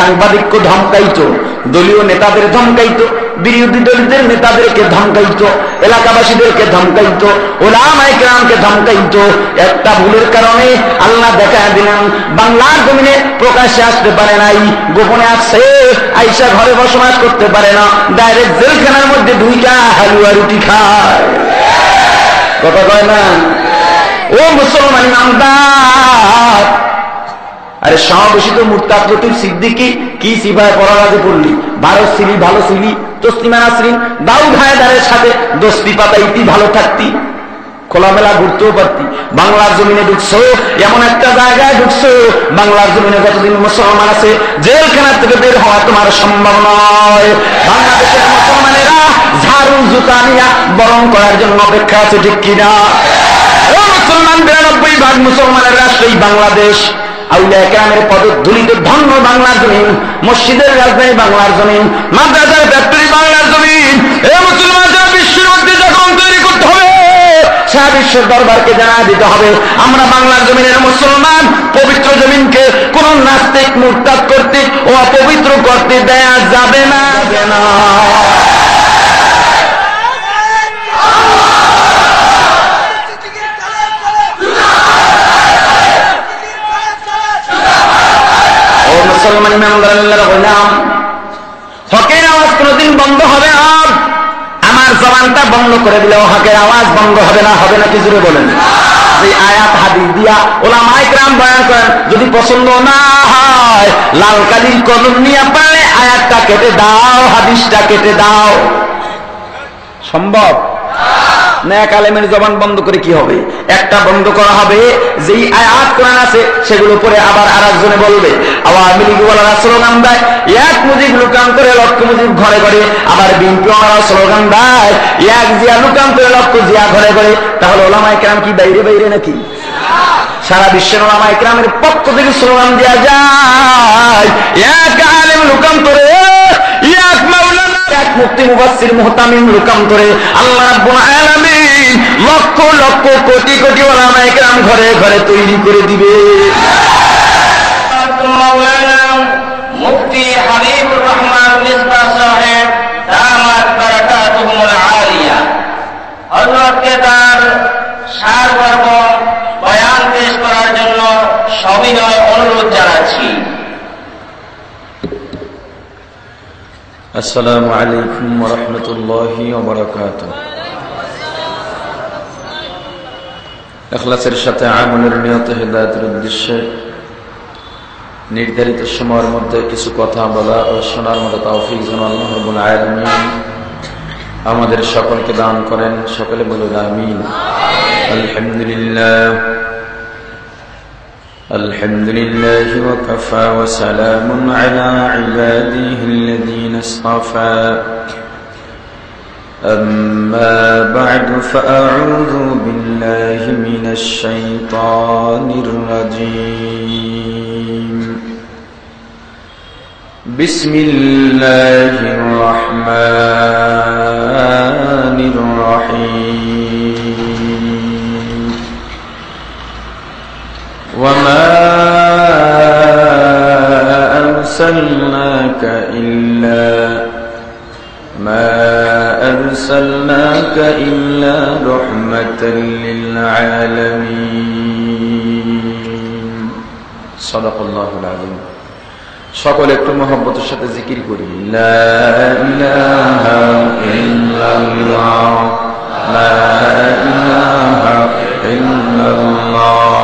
সাংবাদিককে ধমকাইতো দলীয় নেতাদের ধমকাইতো বিরোধী দলীয়দের নেতাদেরকে ধমকাইতো এলাকাবাসীদেরকে ধমকাইতো ওলামাইকরামকে ধমকাইতো একটা ভুলের কারণে আল্লাহ দেখা দিলেন বাংলার জমিনে প্রকাশ্যে আসতে পারে নাই, গোপনে আসছে, আইসা ঘরে বসবাস করতে পারে না, ডাইরেক্ট জেলখানার মধ্যে দুইটা হালুয়া রুটি খায়। কথা কয় না? ও মুসলমান নামদার আরে সমাবেশিত লতিফ সিদ্দিকি কি সিভায় পড়ারাজে পড়লি? ভারত সিলি, ভালো সিলি তসলিমা নাসরিন দাউদ হায়দারের সাথে দোস্তি পাতাইতি ভালো থাকতি। খোলামেলা ঘুরতেও পারতি। বাংলার জমিনে ঢুকছো, এমন একটা জায়গায় ঢুকছো, বাংলার জমিনে যতদিন মুসলমান আছে, জেলখানা থেকে বের হওয়া তোমার সম্ভব নয়। বাংলাদেশের মুসলমানেরা ঝাড়ু জুতা নিয়া বরং করার জন্য অপেক্ষা আছে, ঠিক কিনা? মুসলমান, বিরানব্বই ভাগ মুসলমানের রাষ্ট্র বাংলাদেশ। আউলিয়া কেরামের পদধূলিত ধন্য বাংলার জমিন, মসজিদের রাজধানী বাংলার জমিন, মাদ্রাসার ফ্যাক্টরি বাংলার জমিন। এ মুসলমান বিশ্বের মধ্যে যখন তৈরি করতে হবে, সারা বিশ্বের দরবারকে জানা দিতে হবে, আমরা বাংলার জমিনের মুসলমান, পবিত্র জমিনকে কোন নাস্তিক, মুরতাদ করতে ও অপবিত্র করতে দেয়া যাবে না। মুসলমান আল্লাহর গোলাম হকের আওয়াজ বন্ধ হবে আমার জবানটা বন্ধ করে হকের আওয়াজ বন্ধ হবে না হবে না কি জুড়ে বলেন? আয়াত দিয়া বয়ান করেন, যদি পছন্দ না হয়, লাল কালির কলম নিয়ে পারলে আয়াতটা কেটে দাও, হাদিসটা কেটে দাও। সম্ভব? ন্যাক আলেমের জবান বন্ধ করে কি হবে? একটা বন্ধ করা হবে, যেই আয়াত কোরআন আছে সেগুলো পরে আবার আর একজনে বলবে, আওয়ামী স্লোগান দেয়, এক মুজিব লুকান করে লক্ষ মুজিব ঘরে ঘরে, আবার স্লোগান দেয়, এক জিয়া লুকান করে লক্ষ জিয়া ঘরে ঘরে। তাহলে ওলামাই কেরাম কি বাইরে বাইরে নাকি? সারা বিশ্বের ওলামা ইকরামের পক্ষ থেকে স্লোগান দেওয়া যায়, এক আলেম এক মুক্তি মুবাসসির মুহতামিম করে আল্লাহ লক্ষ লক্ষ কোটি কোটি ঘরে ঘরে তৈরি করে দিবে। তার করার জন্য অনুরোধ السلام عليكم ورحمة الله وبركاته এখলাসের সাথে আমলের নিয়ত হেদায়তের উদ্দেশ্যে নির্ধারিত সময়ের মধ্যে কিছু কথা বলা ও শোনার মতো তৌফিক যেন আল্লাহ রব্বুল আলামিন আমাদের সকলকে দান করেন সকলে বলুন আমিন আলহামদুলিল্লাহ الحمد لله وكفى وسلام على عباده الذين اصطفى. أما بعد فأعوذ بالله من الشيطان الرجيم. بسم الله الرحمن الرحيم. وما أرسلناك إلا ما أرسلناك إلا رحمة للعالمين صدق الله العظيم সকল একটু মহব্বতের সাথে জিকির করি লা ইলাহা ইল্লাল্লাহ লা ইলাহা ইল্লাল্লাহ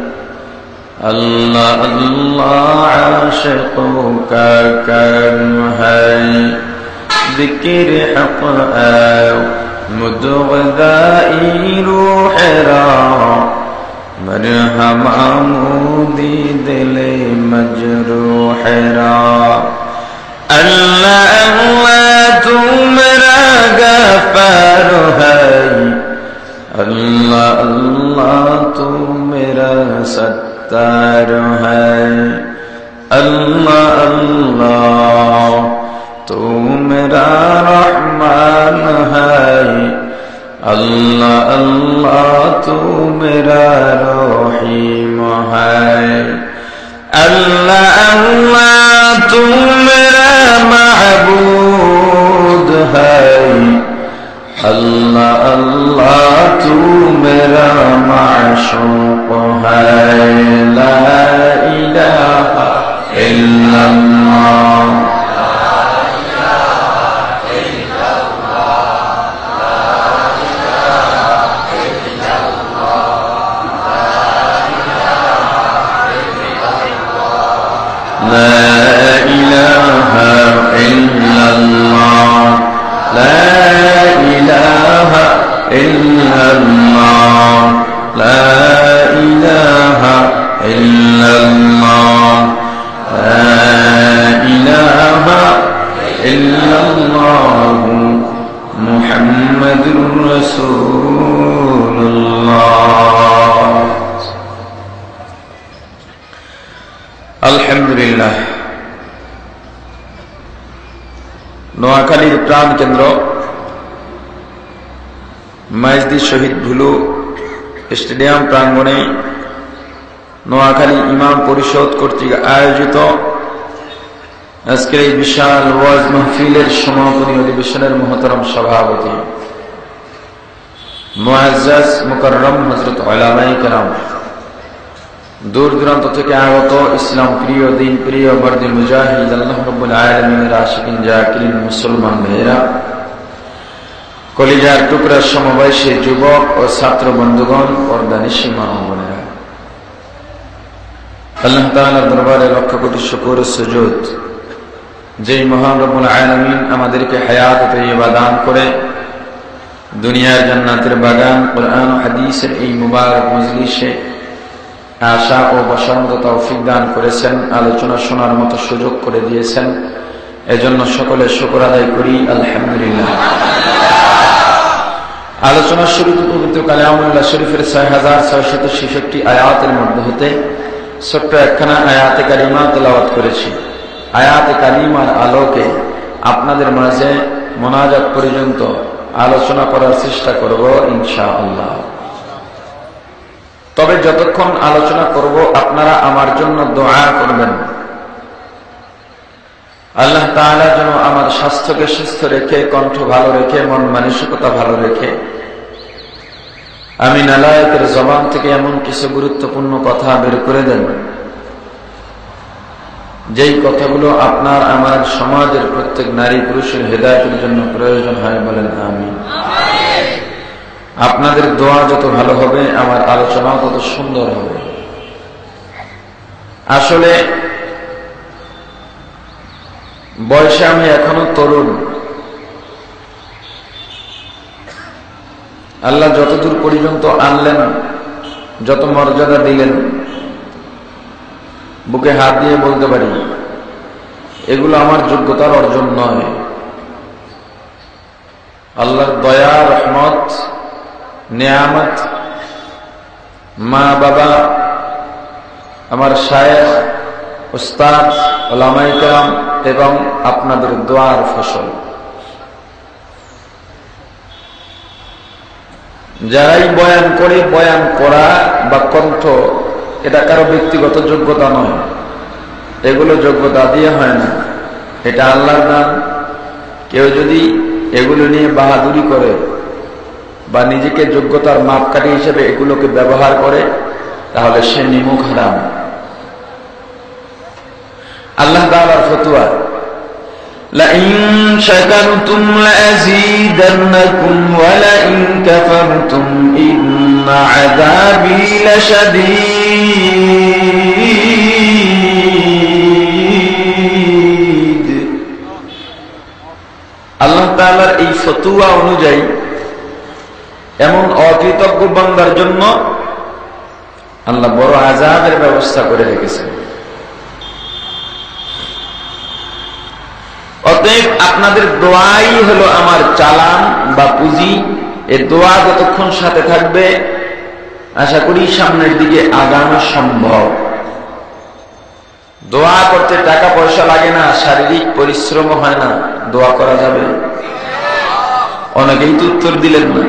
الله الله عاشقك كم کرم ذكر حق آو ہے مدغدائی روح را مرهم عمودي دل مجروح را الله الله تو میرا غفار ہے الله الله تو میرا दस्तार है अल्लाह अल्लाह तू मेरा रहमान है अल्लाह अल्लाह तू मेरा रहीम है अल्लाह अल्लाह तू কর্তৃক আয়োজিত আজকের এই বিশাল ওয়াজ মাহফিলের সমাপনী অধিবেশনের মহতরম সভাপতি হজরত দূর দূরান্ত থেকে আগত ইসলাম প্রিয়, দিন প্রিয় বর্দিন মুজাহিদ, আল্লাহ রব্বুল আলমিনের আশিকিন মুসলমান মেয়েরা কলিজার টুকরার সমবয়সী যুবক ও ছাত্র বন্ধুগণ পর্দানিসী মা আল্লাহ তাআলার দরবারে লক্ষ কোটি শুকর সুজুদ। যেই মহান রব্বুল আলামিন আমাদেরকে হায়াত তৈবা দান করে, দুনিয়ার জান্নাতের বাগান, কোরআন হাদিসের এই মুবারক মজলিসে আশা ও বসন্ত তৌফিক দান করেছেন, আলোচনা শোনার মতো সুযোগ করে দিয়েছেন। এজন্য সকলে শুকর আদায় করি, আলহামদুলিল্লাহ। আলোচনার শুরুতে পবিত্র কালামুল্লাহ শরীফের ছয় হাজার ছয়শত ছেষট্টি আয়াতের মধ্যে হতে ছোট্ট একখানা আয়াতে কালিমা তেলাওয়াত করেছি। আয়াতে কালিমার আলোকে আপনাদের মাঝে মোনাজাত পর্যন্ত আলোচনা করার চেষ্টা করব ইনশা আল্লাহ তবে যতক্ষণ আলোচনা করব, আপনারা আমার জন্য দোয়া করবেন। আল্লাহ তাআলা যেন আমার স্বাস্থ্যকে সুস্থ রেখে, কণ্ঠ ভালো রেখে, মন মানসিকতা ভালো রেখে আমি নালায়কের জবান থেকে এমন কিছু গুরুত্বপূর্ণ কথা বের করে দেন। যেই কথাগুলো আপনার, আমার সমাজের প্রত্যেক নারী পুরুষের হেদায়তের জন্য প্রয়োজন হয় বলেন আমি আপনাদের দোয়া যত ভালো হবে, আমার আলোচনাও তত সুন্দর হবে। আসলে বয়সে আমি এখনও তরুণ। আল্লাহ যতদূর পর্যন্ত আনলেন, যত মর্যাদা দিলেন, বুকে হাত দিয়ে বলতে পারি, এগুলো আমার যোগ্যতার অর্জন নয়। আল্লাহর দয়া, রহমত, নিয়ামত, মা বাবা, আমার শায়েখ, উস্তাদ ওলামাইকাম এবং আপনাদের দোয়ার ফসল। যারাই বয়ান করে, বয়ান করা বা কণ্ঠ, এটা কারও ব্যক্তিগত যোগ্যতা নয়। এগুলো যোগ্যতা দিয়ে হয় না। এটা আল্লাহর নাম কেউ যদি এগুলো নিয়ে বাহাদুরি করে বা নিজেকে যোগ্যতার মাপকাঠি হিসেবে এগুলোকে ব্যবহার করে, তাহলে সে নিমুখ হারাম। আল্লাহ তালার ফতুয়া। لئن شكرتم لأزيدنكم ولئن كفرتم إن عذابي لشديد আল্লাহ তাআলার এই ফতুয়া অনুযায়ী এমন অকৃতজ্ঞ বান্দার জন্য আল্লাহ বড় আজাবের ব্যবস্থা করে রেখেছেন অতএব আপনাদের দোয়াই হলো আমার চালান বা পুঁজি। এ দোয়া যতক্ষণ সাথে থাকবে, আশা করি সামনের দিকে আগানো সম্ভব। দোয়া করতে টাকা পয়সা লাগে না, শারীরিক পরিশ্রম হয় না, দোয়া করা যাবে। অনেকেই তো উত্তর দিলেন না।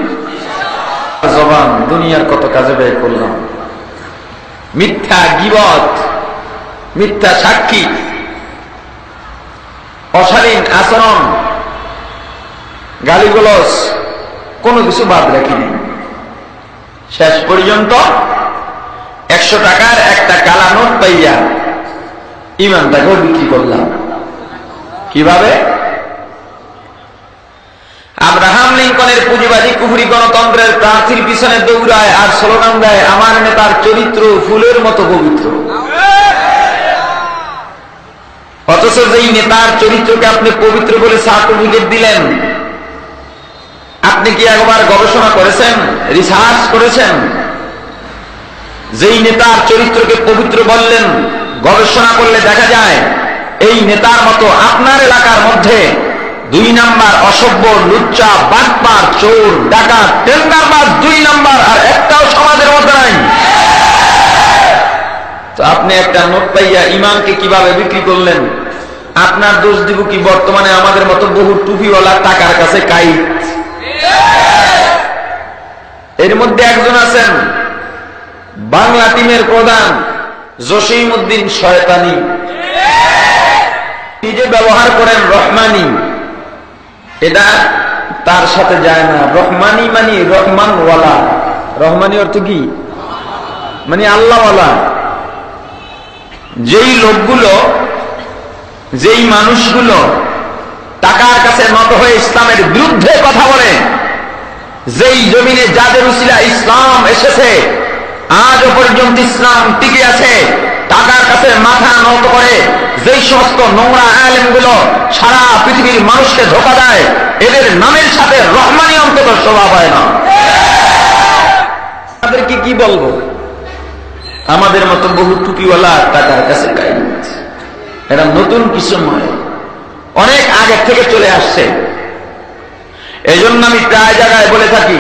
জবান, দুনিয়ার কত কাজে ব্যয় করলাম। মিথ্যা গিবত, মিথ্যা সাক্ষী। অশালীন আচরণ গালিগলস কোনো কিছু বাদ রাখিনি শেষ পর্যন্ত একশো টাকার একটা কালা নোট পাইয়া ইমানটাকেও বিক্রি করলাম। কীভাবে? আব্রাহাম লিঙ্কনের পুঁজিবাদী কুহুরি গণতন্ত্রের প্রার্থীর পিছনে দৌড়ায় আর স্লোগান দেয়, আমার নেতার চরিত্র ফুলের মতো পবিত্র। অথচ যেই নেতার চরিত্রকে আপনি পবিত্র বলে সার্টিফিকেট দিলেন, আপনি কি একবার গবেষণা করেছেন রিসার্চ করেছেন? যেই নেতার চরিত্রকে পবিত্র বললেন, গবেষণা করলে দেখা যায়, এই নেতার মতো আপনার এলাকার মধ্যে দুই নাম্বার অসভ্য, লুচ্চা, বাটপার, চোর, ডাকাত, টেন্ডারবাজ দুই নাম্বার, আর একটাও সমাজের মধ্যে নাই। আপনি একটা নোট পাইয়া ইমানকে কীভাবে বিক্রি করলেন? আপনার দোষ দিব কি? বর্তমানে আমাদের মতো বহু টুপিওয়ালা টাকার কাছে কাই এর মধ্যে একজন আছেন, বাংলা টিমের প্রধান জসিম উদ্দিন শয়তানি নিজে ব্যবহার করেন রহমানি, এটা তার সাথে যায় না। রহমানি মানে রহমানওয়ালা। রহমানি অর্থ কি? মানে আল্লাহওয়ালা। যেই লোকগুলো, যেই মানুষগুলো টাকার কাছে নত হয়ে ইসলামের বিরুদ্ধে কথা বলে, যেই জমিনে যাদের উসিলা ইসলাম এসেছে, আজও পর্যন্ত ইসলাম টিকে আছে, টাকার কাছে মাথা নত করে, যেই সমস্ত নোংরা আলেমগুলো সারা পৃথিবীর মানুষকে ধোকা দেয়, এদের নামের সাথে রহমানি অন্তত স্বভাব হয় না। তাদেরকে কি বলব? আমাদের মতো বহু টুপিওয়ালা টাকার কাছে গাই এটা নতুন কিছু নয়। অনেক আগে থেকে চলে আসছে। এই জন্য আমি প্রায় জায়গায় বলে থাকি,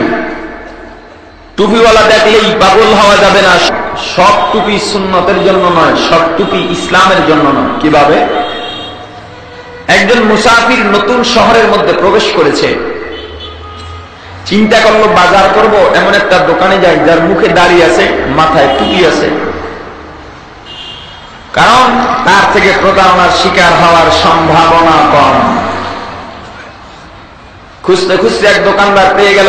টুপিওয়ালা দেখলেই পাগল হওয়া যাবে না। সব টুপি সুন্নতের জন্য নয়, সব টুপি ইসলামের জন্য নয়। কীভাবে? একজন মুসাফির নতুন শহরের মধ্যে প্রবেশ করেছে। চিন্তা করল, বাজার করব, এমন একটা দোকানে যাই যার মুখে দাঁড়িয়ে আছে, মাথায় টুপি আছে। কারণ তার থেকে প্রতারণার শিকার হওয়ার সম্ভাবনা কম। খুঁজতে খুঁজতে এক দোকানদার পেয়ে গেল।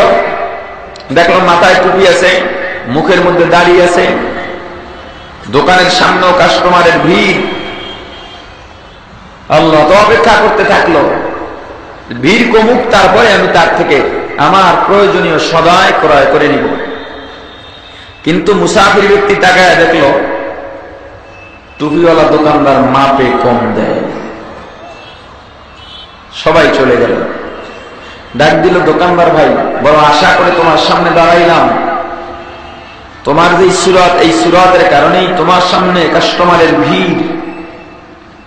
দেখল মাথায় টুপি আছে, মুখের মধ্যে দাঁড়িয়ে আছে। দোকানের সামনেও কাস্টমারের ভিড়। আল্লাহ তো অপেক্ষা করতে থাকল। ভিড় কমুক, তারপরে আমি তার থেকে আমার প্রয়োজনীয় সদায় ক্রয় করে নিব। কিন্তু মুসাফির ব্যক্তি তাকায় দেখল, টুপিওয়ালা দোকানদার মাপে কম দেয়। সবাই চলে গেল। ডাক দিল, দোকানদার ভাই, বড় আশা করে তোমার সামনে দাঁড়াইলাম। তোমার যে সুরত, এই সুরতের কারণেই তোমার সামনে কাস্টমারের ভিড়।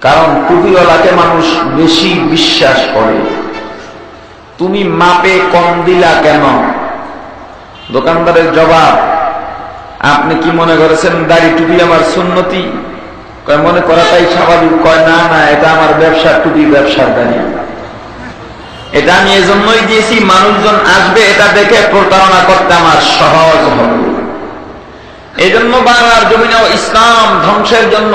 কারণ টুপিওয়ালাকে মানুষ বেশি বিশ্বাস করে। তুমি মাপে কম দিলা কেন? দোকানদারের জবাব, আপনি কি মনে করেছেন দাড়ি টুপি আমার সুন্নতি? মনে করাটাই স্বাভাবিক? কয়, না না, এটা আমার ব্যবসা, টুপি ব্যবসার দাঁড়িয়ে এটা আমি এজন্যই দিয়েছি, মানুষজন আসবে এটা দেখে প্রতারণা করতে আমার সহজ হবে। এই জন্য বাংলার জমিনেও ইসলাম ধ্বংসের জন্য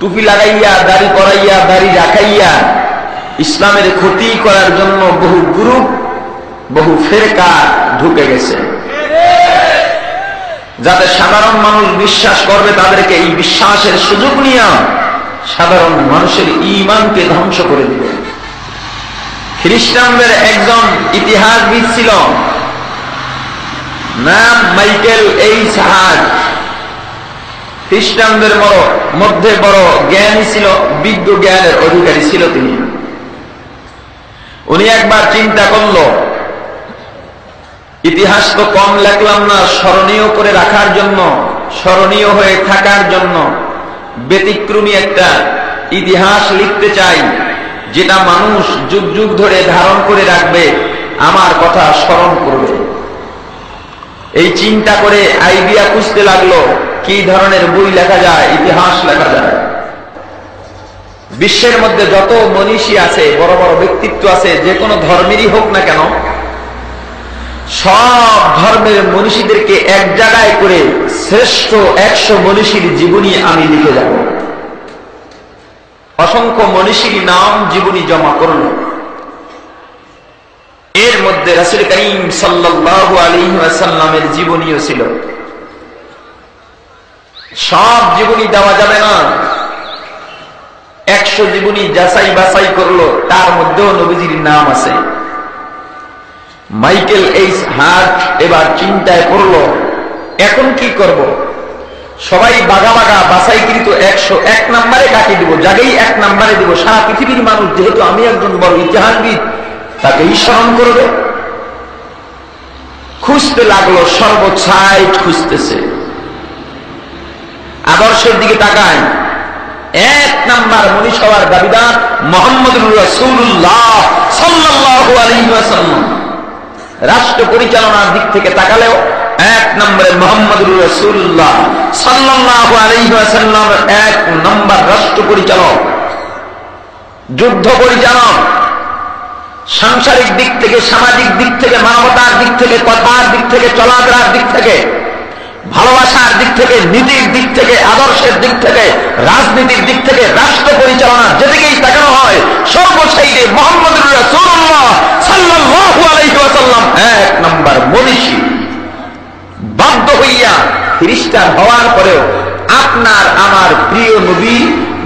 টুপি লাগাইয়া, দাড়ি করাইয়া দাড়ি রাখাইয়া ইসলামের ক্ষতি করার জন্য বহু গ্রুপ বহু ফেরকা ঢুকে গেছে। যাতে সাধারণ মানুষ বিশ্বাস করবে, তাদেরকে এই বিশ্বাসের সুযোগ নিয়ে সাধারণ মানুষের ইমানকে ধ্বংস করে দিবে। খ্রিস্টানদের একজন ইতিহাসবিদ ছিল, নাম মাইকেল এই সাহাজ খ্রিস্টানদের মধ্যে বড় জ্ঞানী ছিল, বিজ্ঞ জ্ঞানের অধিকারী ছিল তিনি। উনি একবার চিন্তা করল, ইতিহাস তো কম লেখলাম না, স্মরণীয় করে রাখার জন্য, স্মরণীয় হয়ে থাকার জন্য। ব্যতিক্রমী একটা ইতিহাস লিখতে চাই, যেটা মানুষ যুগ যুগ ধরে ধারণ করে রাখবে, আমার কথা স্মরণ করবে। এই চিন্তা করে আইডিয়া খুঁজতে লাগল, কি ধরনের বই লেখা যায়, ইতিহাস লেখা যায়। বিশ্বের মধ্যে যত মনীষী আছে, বড় বড় ব্যক্তিত্ব আছে, যে কোনো ধর্মেরই হোক না কেন, সব ধর্মের মনীষীদেরকে এক জায়গায় করে শ্রেষ্ঠ একশো মনীষীর জীবনী আমি লিখে যাব। অসংখ্য মনীষীর নাম জীবনী জমা করল। এর মধ্যে রাসুল করিম সাল্লাহ আলী সাল্লামের জীবনীও ছিল। সব জীবনী দেওয়া যাবে না। একশো জীবনী যাচাই বাছাই করল, তার মধ্যেও নবীজির নাম আছে। মাইকেল এইস হার্ট এবার চিন্তায় পড়ল, এখন কি করব। সবাই বাগা বাগা বাছাইকৃত একশো এক নাম্বারে কাকে দিব? যাকেই এক নাম্বারে দিব। সারা পৃথিবীর মানুষ, যেহেতু আমি একজন বড় ইতিহাসবিদ তাকেই স্মরণ করবে। খুঁজতে লাগল সর্বছাইট খুঁজতেছে। আদর্শের দিকে তাকায়। এক নাম্বার মনীষ হওয়ার দাবিদার মোহাম্মদ রাষ্ট্র পরিচালনার দিক থেকে তাকালেও এক নম্বরে মোহাম্মদ রসুল্লাহ সাল্লাহ আলহিম এক নম্বর রাষ্ট্র পরিচালক। যুদ্ধ পরিচালক। সাংসারিক দিক থেকে, সামাজিক দিক থেকে, মানবতার দিক থেকে, কথার দিক থেকে, চলাফেরার দিক থেকে ভালোবাসার দিক থেকে, নীতির দিক থেকে, আদর্শের দিক থেকে, রাজনীতির দিক থেকে, রাষ্ট্র পরিচালনা যেদিকেই তাকানো হয় সর্বসাইডে মোহাম্মদ আলাইসাল্লাম এক নম্বর মনীষী। বাধ্য হইয়া খ্রিস্টান হওয়ার পরেও আপনার আমার প্রিয় নবী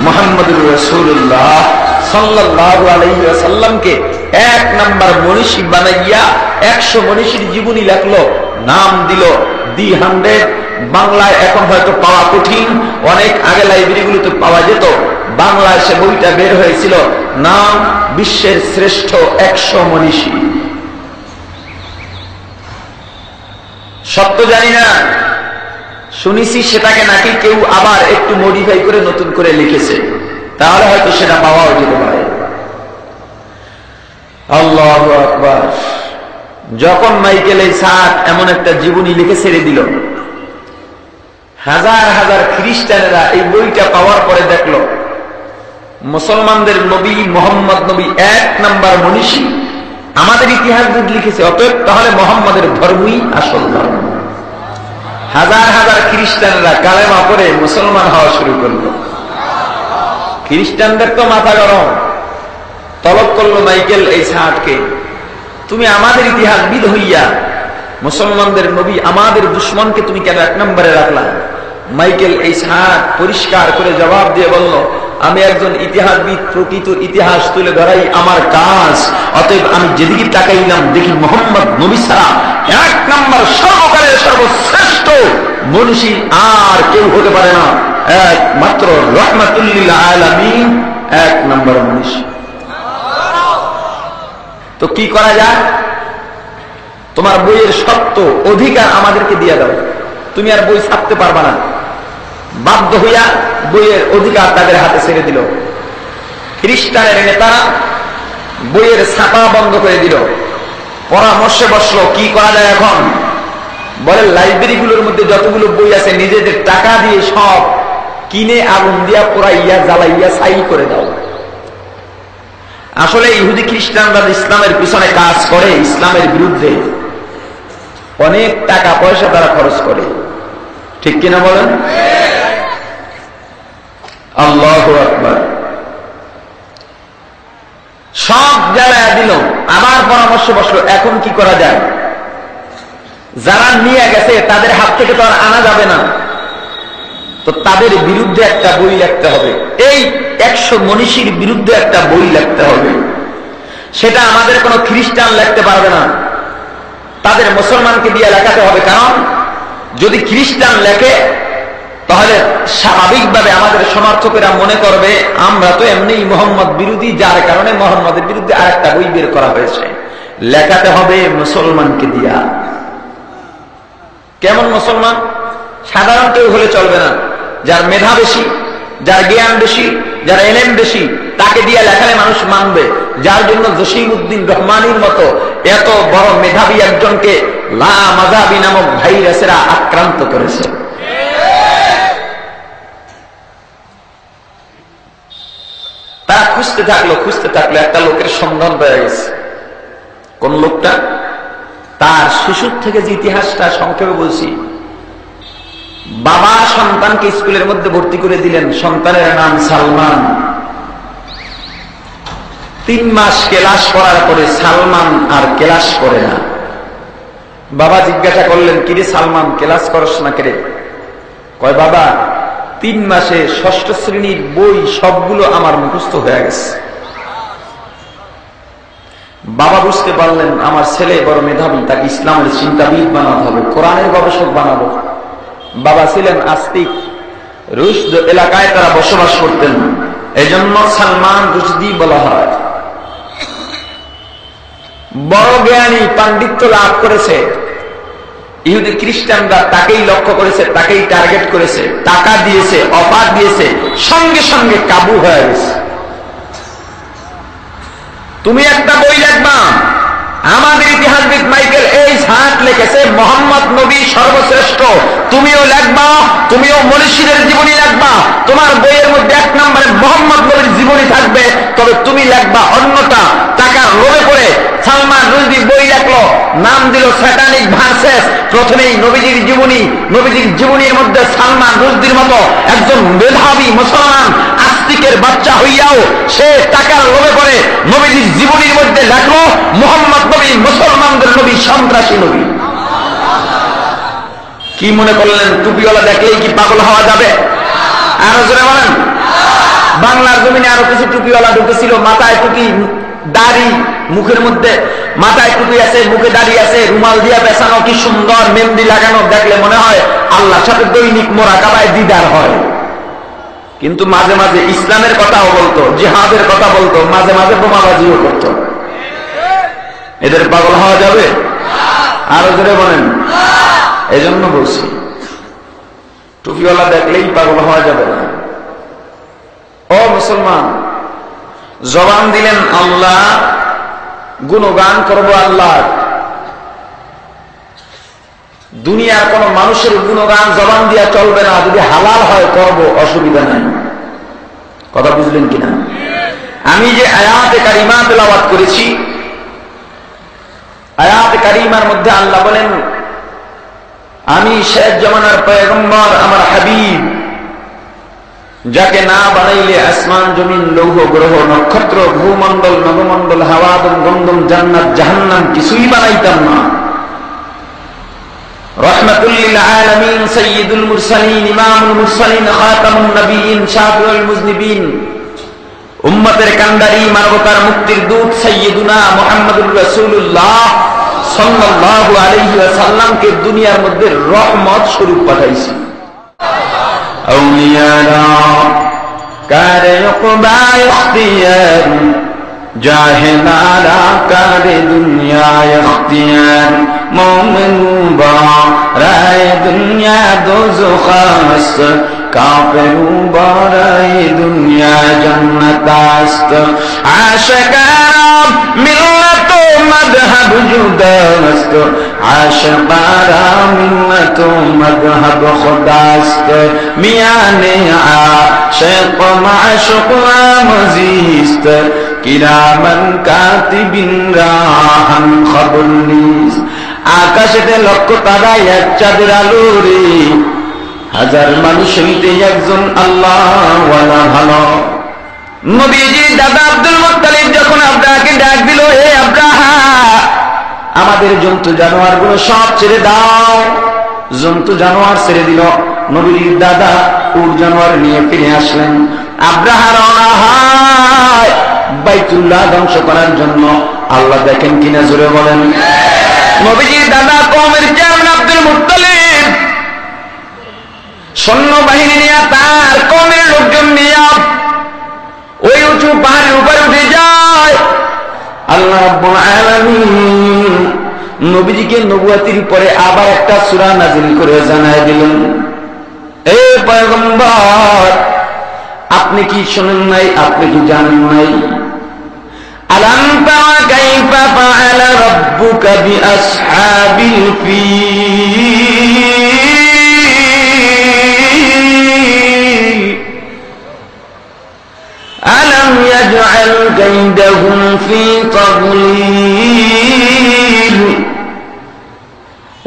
মোহাম্মদ রসুল্লাহ সাল্লাহ আলাইসাল্লামকে এক নাম্বার মনীষী বানাইয়া একশো মনীষীর জীবনী লেখলো, নাম দিল দি হান্ড্রেড বাংলায় এখন হয়তো পাওয়া কঠিন। অনেক আগে লাইব্রেরিগুলিতে পাওয়া যেত। বাংলায় সে বইটা বের হয়েছিল। নাম বিশ্বের শ্রেষ্ঠ একশো মনীষী। সত্য জানি না। শুনেছি সেটাকে নাকি কেউ আবার একটু মডিফাই করে নতুন করে লিখেছে। তাহলে হয়তো সেটা পাওয়াও যেতে পারে। আল্লাহ আকবার। যখন মাইকেল এই সাত এমন একটা জীবনী লিখে ছেড়ে দিল, হাজার হাজার খ্রিস্টানেরা এই বইটা পাওয়ার পরে দেখল, মুসলমানদের নবী মোহাম্মদ নবী এক নাম্বার মনীষী আমাদের ইতিহাস লিখেছে, অতএব তাহলে মোহাম্মদের ধর্মই আসল ধর্ম। হাজার হাজার খ্রিস্টানরা কালেমা পরে মুসলমান হওয়া শুরু করল। খ্রিস্টানদের তো মাথা গরম। তলব করল মাইকেল এই সাহাটকে তুমি আমাদের ইতিহাসবিদ হইয়া মুসলমানদের নবী, আমাদের দুশ্মনকে তুমি কেন এক নম্বরে রাখলা? মাইকেল এই সাহাট পরিষ্কার করে জবাব দিয়ে বলল, আমি একজন ইতিহাসবিদ, প্রকৃত ইতিহাস তুলে ধরাই আমার কাজ। অতএব আমি যেদিকে তাকাইলাম, দেখি মোহাম্মদ নবী সারা এক নম্বর সর্বকালের সর্বশ্রেষ্ঠ মনীষী আর কেউ হতে পারে না। একমাত্র রহমাতুল্লিল্লাহ আলামিন, এক নম্বর মনীষী। তো কি করা যায়? তোমার বইয়ের সত্য অধিকার আমাদেরকে দিয়ে দাও। তুমি আর বই ছাপতে পারবা না। বাধ্য হইয়া বইয়ের অধিকার তাদের হাতে ছেড়ে দিল। খ্রিস্টানের নেতারা বইয়ের ছাপা বন্ধ করে দিল। পরামর্শে বসল, কি করা যায় এখন? বলে, লাইব্রেরিগুলোর মধ্যে যতগুলো বই আছে, নিজেদের টাকা দিয়ে সব কিনে আগুন দিয়া পোড়াইয়া জ্বালাইয়া ছাই করে দাও। আসলে ইহুদি খ্রিস্টানরা ইসলামের পিছনে কাজ করে ইসলামের বিরুদ্ধে অনেক টাকা পয়সা তারা খরচ করে। ঠিক কিনা বলেন? আল্লাহ আকবর। সব জ্বালায় দিল। আমার পরামর্শ বসল, এখন কি করা যায়? যারা নিয়ে গেছে, তাদের হাত থেকে তো আর আনা যাবে না। তো তাদের বিরুদ্ধে একটা বই লিখতে হবে। এই একশো মনীষীর বিরুদ্ধে একটা বই লিখতে হবে। সেটা আমাদের কোনো খ্রিস্টান লিখতে পারবে না। তাদের মুসলমানকে দিয়ে লেখাতে হবে। কারণ, যদি খ্রিস্টান লেখে, তাহলে স্বাভাবিকভাবে আমাদের সমর্থকেরা মনে করবে, আমরা তো এমনি মোহাম্মদ বিরোধী, যার কারণে মোহাম্মদের বিরুদ্ধে আরেকটা বই বের করা হয়েছে। লেখাতে হবে মুসলমানকে দিয়া। কেমন মুসলমান? সাধারণ কেউ হলে চলবে না। যার মেধা বেশি, যার জ্ঞান বেশি, যার এলেম বেশি, তাকে দিয়ে লেখালে মানুষ মানবে। যার জন্য জসিম উদ্দিন রহমানির মতো এত বড় মেধাবী একজনকে লা মাজাবি নামক ভাইরাসেরা আক্রান্ত করেছে। তারা খুঁজতে থাকল খুঁজতে থাকল, একটা লোকের সন্ধান পেয়ে গেছে। কোন লোকটা? তার শিশুর থেকে যে ইতিহাসটা সংক্ষেপে বলছি বাবা সন্তানকে স্কুলের মধ্যে ভর্তি করে দিলেন। সন্তানের নাম সালমান। তিন মাস ক্লাস করার পরে সালমান আর ক্লাস করে না। বাবা জিজ্ঞাসা করলেন, কিরে সালমান, ক্লাস করস না কেরে? কয়, বাবা, তিন মাসে ষষ্ঠ শ্রেণির বই সবগুলো আমার মুখস্থ হয়ে গেছে। বাবা বুঝতে পারলেন, আমার ছেলে বড় মেধাবী, তাকে ইসলামের চিন্তাবিদ বানাতে হবে, কোরআনের গবেষক বানাবো। বাবা ছিলেন আস্তিক। রুশদ এলাকায় তারা বসবাস করতেন। এজন্য সালমান রুশদি বলা হয়। বড় জ্ঞানী পাণ্ডিত্য লাভ করেছে। ইহুদি খ্রিস্টানরা তাকেই লক্ষ্য করেছে, তাকেই টার্গেট করেছে, টাকা দিয়েছে, অফার দিয়েছে, সঙ্গে সঙ্গে কাবু হয়ে গেছে। তুমি একটা বই লিখবা আমাদের ইতিহাসবিদ মাইকেল এই হাট লিখেছে, মোহাম্মদ নবী সর্বশ্রেষ্ঠ। তুমিও লেখবা, তুমিও মনীষীদের জীবনী লেখবা। তোমার বইয়ের মধ্যে এক নম্বরে মোহাম্মদ নবীর জীবনী থাকবে, তবে তুমি লেখবা অন্যটা। টাকার লোভে করে সালমান নাম দিল স্যাটানিক ভার্সেস প্রথমেই নবীজির জীবনী, নবীজির জীবনীর মধ্যে সালমান রুজদির মতো একজন মেধাবী মুসলমান আস্তিকের বাচ্চা হইয়াও সে টাকার লোভে পড়ে নবীজির জীবনীর মধ্যে লেখলো মোহাম্মদ নবী, মুসলমানদের নবী, সন্ত্রাসী নবী। কি মনে করলেন, টুপিওয়ালা দেখলেই কি পাগল হওয়া যাবে? আরও জোরে বলেন। বাংলার জমিনে আরও কিছু টুপিওয়ালা ঢুকেছিল, মাথায় টুপি দাড়ি মুখের মধ্যে, মাথায় টুপি আছে, মুখে দাড়ি আছে, রুমাল দিয়া পেছানো কি সুন্দর মেহেন্দি লাগানো দেখলে মনে হয় আল্লাহর সাথে দৈনিক মোরা কাবায় দিদার হয়। কিন্তু মাঝে মাঝে ইসলামের কথাও বলতো, জিহাদের কথা বলতো, মাঝে মাঝে বোমাবাজিও করত। এদের পাগল হওয়া যাবে? আরও জোরে বলেন। এই জন্য বলছি, টুপিওয়ালা দেখলেই পাগল হওয়া যাবে না। ও মুসলমান জবান দিলেন, আল্লাহ, গুণগান করব আল্লাহ। দুনিয়ার কোন মানুষের গুণগান জবান দিয়া চলবে না, যদি হালাল হয় করব, অসুবিধা নাই। কথা বুঝলেন কিনা আমি যে আয়াতে কারিমা তেলাওয়াত করেছি, আয়াত কারিমার মধ্যে আল্লাহ বলেন, আমি শেখ জমানার পয়গম্বর, আমার হাবিব যাকে না বানাইলে আসমান, জমিন, লৌহ, গ্রহ, নক্ষত্র ভূমন্ডল নবমন্ডল হাওয়াদম গন্ধম, জান্নাত, জাহান্নাম, কিছুই বানাইতাম না। নবীন মানবতার মুক্তির দুনিয়ার মধ্যে রহমত স্বরূপ পাঠাইছি। أولياء كار يقبع اختيار جاهل على كار دنيا اختيار مؤمن با رأي دنيا دوزخ است با رأي دنيا جنت است عاشقان ملت مذهب جدا است. جداست عاشقارا منت مذهب خداست میان عاشق معشق مزیست কিরামান কাতিবিন রাহান খবর নিস আকাশেতে লক্ষ তারা এক চাঁদের আলো রে হাজার মানুষ হইতে একজন আল্লাহ ভালো নবীজি দাদা আব্দুল মুত্তালিব যখন আপনাকে ডাক দিল হে আব্রাহা আমাদের জন্তু জানোয়ারগুলো সব ছেড়ে দাও। জন্তু জানোয়ার ছেড়ে দিল। নবীর দাদা উর জানোয়ার নিয়ে ফিরে আসলেন। আব্রাহা রওনা বাইতুল্লাহ ধ্বংস করার জন্য। আল্লাহ দেখেন কিনা জোরে বলেন। নবীজির দাদা কমের চেয়ারম্যান আব্দুল মুত্তালিব। সৈন্যবাহিনী নিয়ে তার কমের লোকজন নিয়ে ওই উঁচু পাহাড়ের উপরে উঠে যায়। আল্লাহ আলামিন নবীজিকে নবুয়াতির পরে আবার একটা সুরা নাজিল করে জানায় দিলেন। এ পয়গম্বর, আপনি কি শোনেন নাই? আপনি কি জানেন নাই? আলাম তারা কাইফা ফি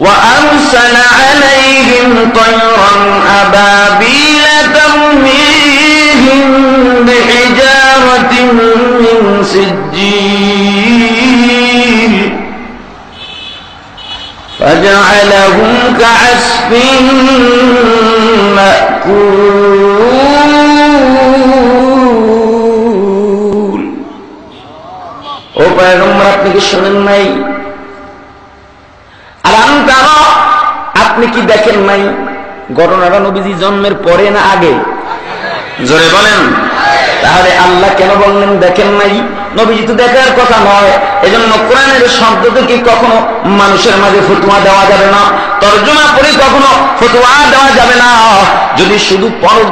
وأرسل عليهم طيرا أبابيل ترميهم بحجارة من سجيل فجعلهم كعسف مأكول ও পয়গম্বর আপনি কি শোনেন নাই আরাম তারা আপনি কি দেখেন নাই? ঘটনাটা নবীজি জন্মের পরে না আগে? জোরে বলেন। তাহলে আল্লাহ কেন বললেন দেখেন নাই? নবীজি তো দেখার কথা নয়। এজন্য কোরআনের শব্দ থেকে কখনো মানুষের মাঝে ফতুয়া দেওয়া যাবে না, তর্জমা করে কখনো ফতুয়া দেওয়া যাবে না। যদি শুধু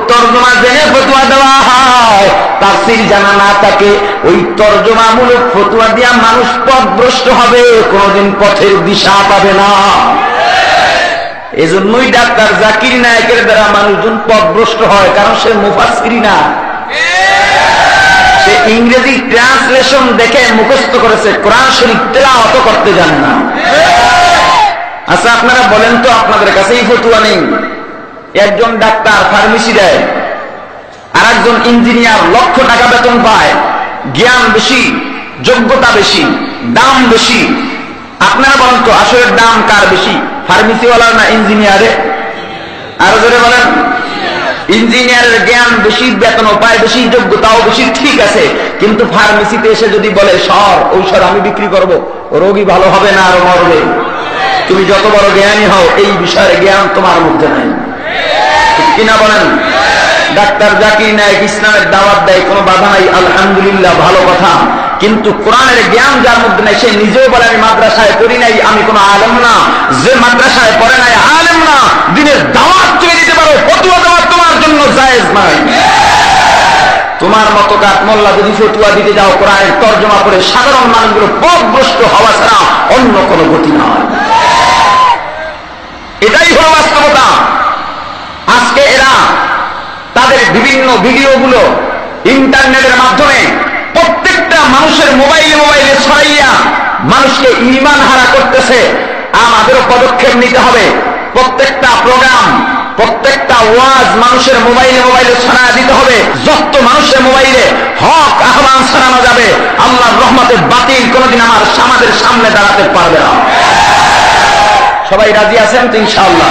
তর্জমা জেনে ফতুয়া দেওয়া হয়, তাফসির জানা না থাকে, ওই তর্জমামূলক ফতুয়া দিয়া মানুষ পথভ্রষ্ট হবে, কোনোদিন পথের দিশা পাবে না। এজন্যই ডাক্তার জাকির নায়কের দ্বারা মানুষজন পথভ্রষ্ট হয়, কারণ সে মুফাসিরি না। ইংরেজি ট্রান্সলেশন দেখে মুখস্থ করেছে, কোরআন শরীফ তেলাওয়াত করতে জান না। আচ্ছা আপনারা বলেন তো, আপনাদের কাছেই ফতুয়া নেই। একজন ডাক্তার ফার্মেসি দেয় আর একজন ইঞ্জিনিয়ার লক্ষ টাকা বেতন পায়, জ্ঞান বেশি, যোগ্যতা বেশি, দাম বেশি। আপনারা বলেন তো আসলে দাম কার বেশি, ফার্মেসিওয়ালার না ইঞ্জিনিয়ারে আরও জোরে বলেন। ইঞ্জিনিয়ারের জ্ঞান বেশি, বেতন পায় বেশি, যোগ্যতাও বেশি, ঠিক আছে। কিন্তু ফার্মেসিতে এসে যদি বলে সর ঔষধ আমি বিক্রি করব, রোগী ভালো হবে না আরও মরবে? তুমি যত বড় জ্ঞানী হও, এই বিষয়ে জ্ঞান তোমার মধ্যে নাই। কিনা বলেন? ডাক্তার জাকির নায়ক ইসলামের দাওয়াত দেয়, কোনো বাধা নাই, আলহামদুলিল্লাহ, ভালো কথা। কিন্তু কোরআনের জ্ঞান যার মধ্যে নাই, সে নিজেও বলে, আমি মাদ্রাসায় পড়ি নাই, আমি কোনো আলেম না। যে মাদ্রাসায় পড়ে নাই, আলেম না। দিনের দাওয়াত তুমি দিতে পারো, ফতুয়া দেওয়া তোমার জন্য জায়েজ নাই। তোমার মতো কাঠমোল্লা যদি ফতুয়া দিতে যাও, কোরআনের তর্জমা করে সাধারণ মানুষগুলো পথভ্রষ্ট হওয়া ছাড়া অন্য কোনো গতি নয়। এটাই হলো বাস্তবতা। আজকে এরা তাদের বিভিন্ন ভিডিওগুলো ইন্টারনেটের মাধ্যমে প্রত্যেকটা মানুষের মোবাইলে মোবাইলে ছড়াইয়া মানুষকে ইমান হারা করতেছে। আমাদেরও পদক্ষেপ নিতে হবে। প্রত্যেকটা প্রোগ্রাম প্রত্যেকটা ওয়াজ মানুষের মোবাইলে মোবাইলে ছড়ায় দিতে হবে। যত মানুষের মোবাইলে হক, আহ্বান ছড়ানো যাবে, আল্লাহর রহমতে বাতিল কোনোদিন আমার সমাজের সামনে দাঁড়াতে পারবে না। সবাই রাজি আছেন তো ইনশাআল্লাহ?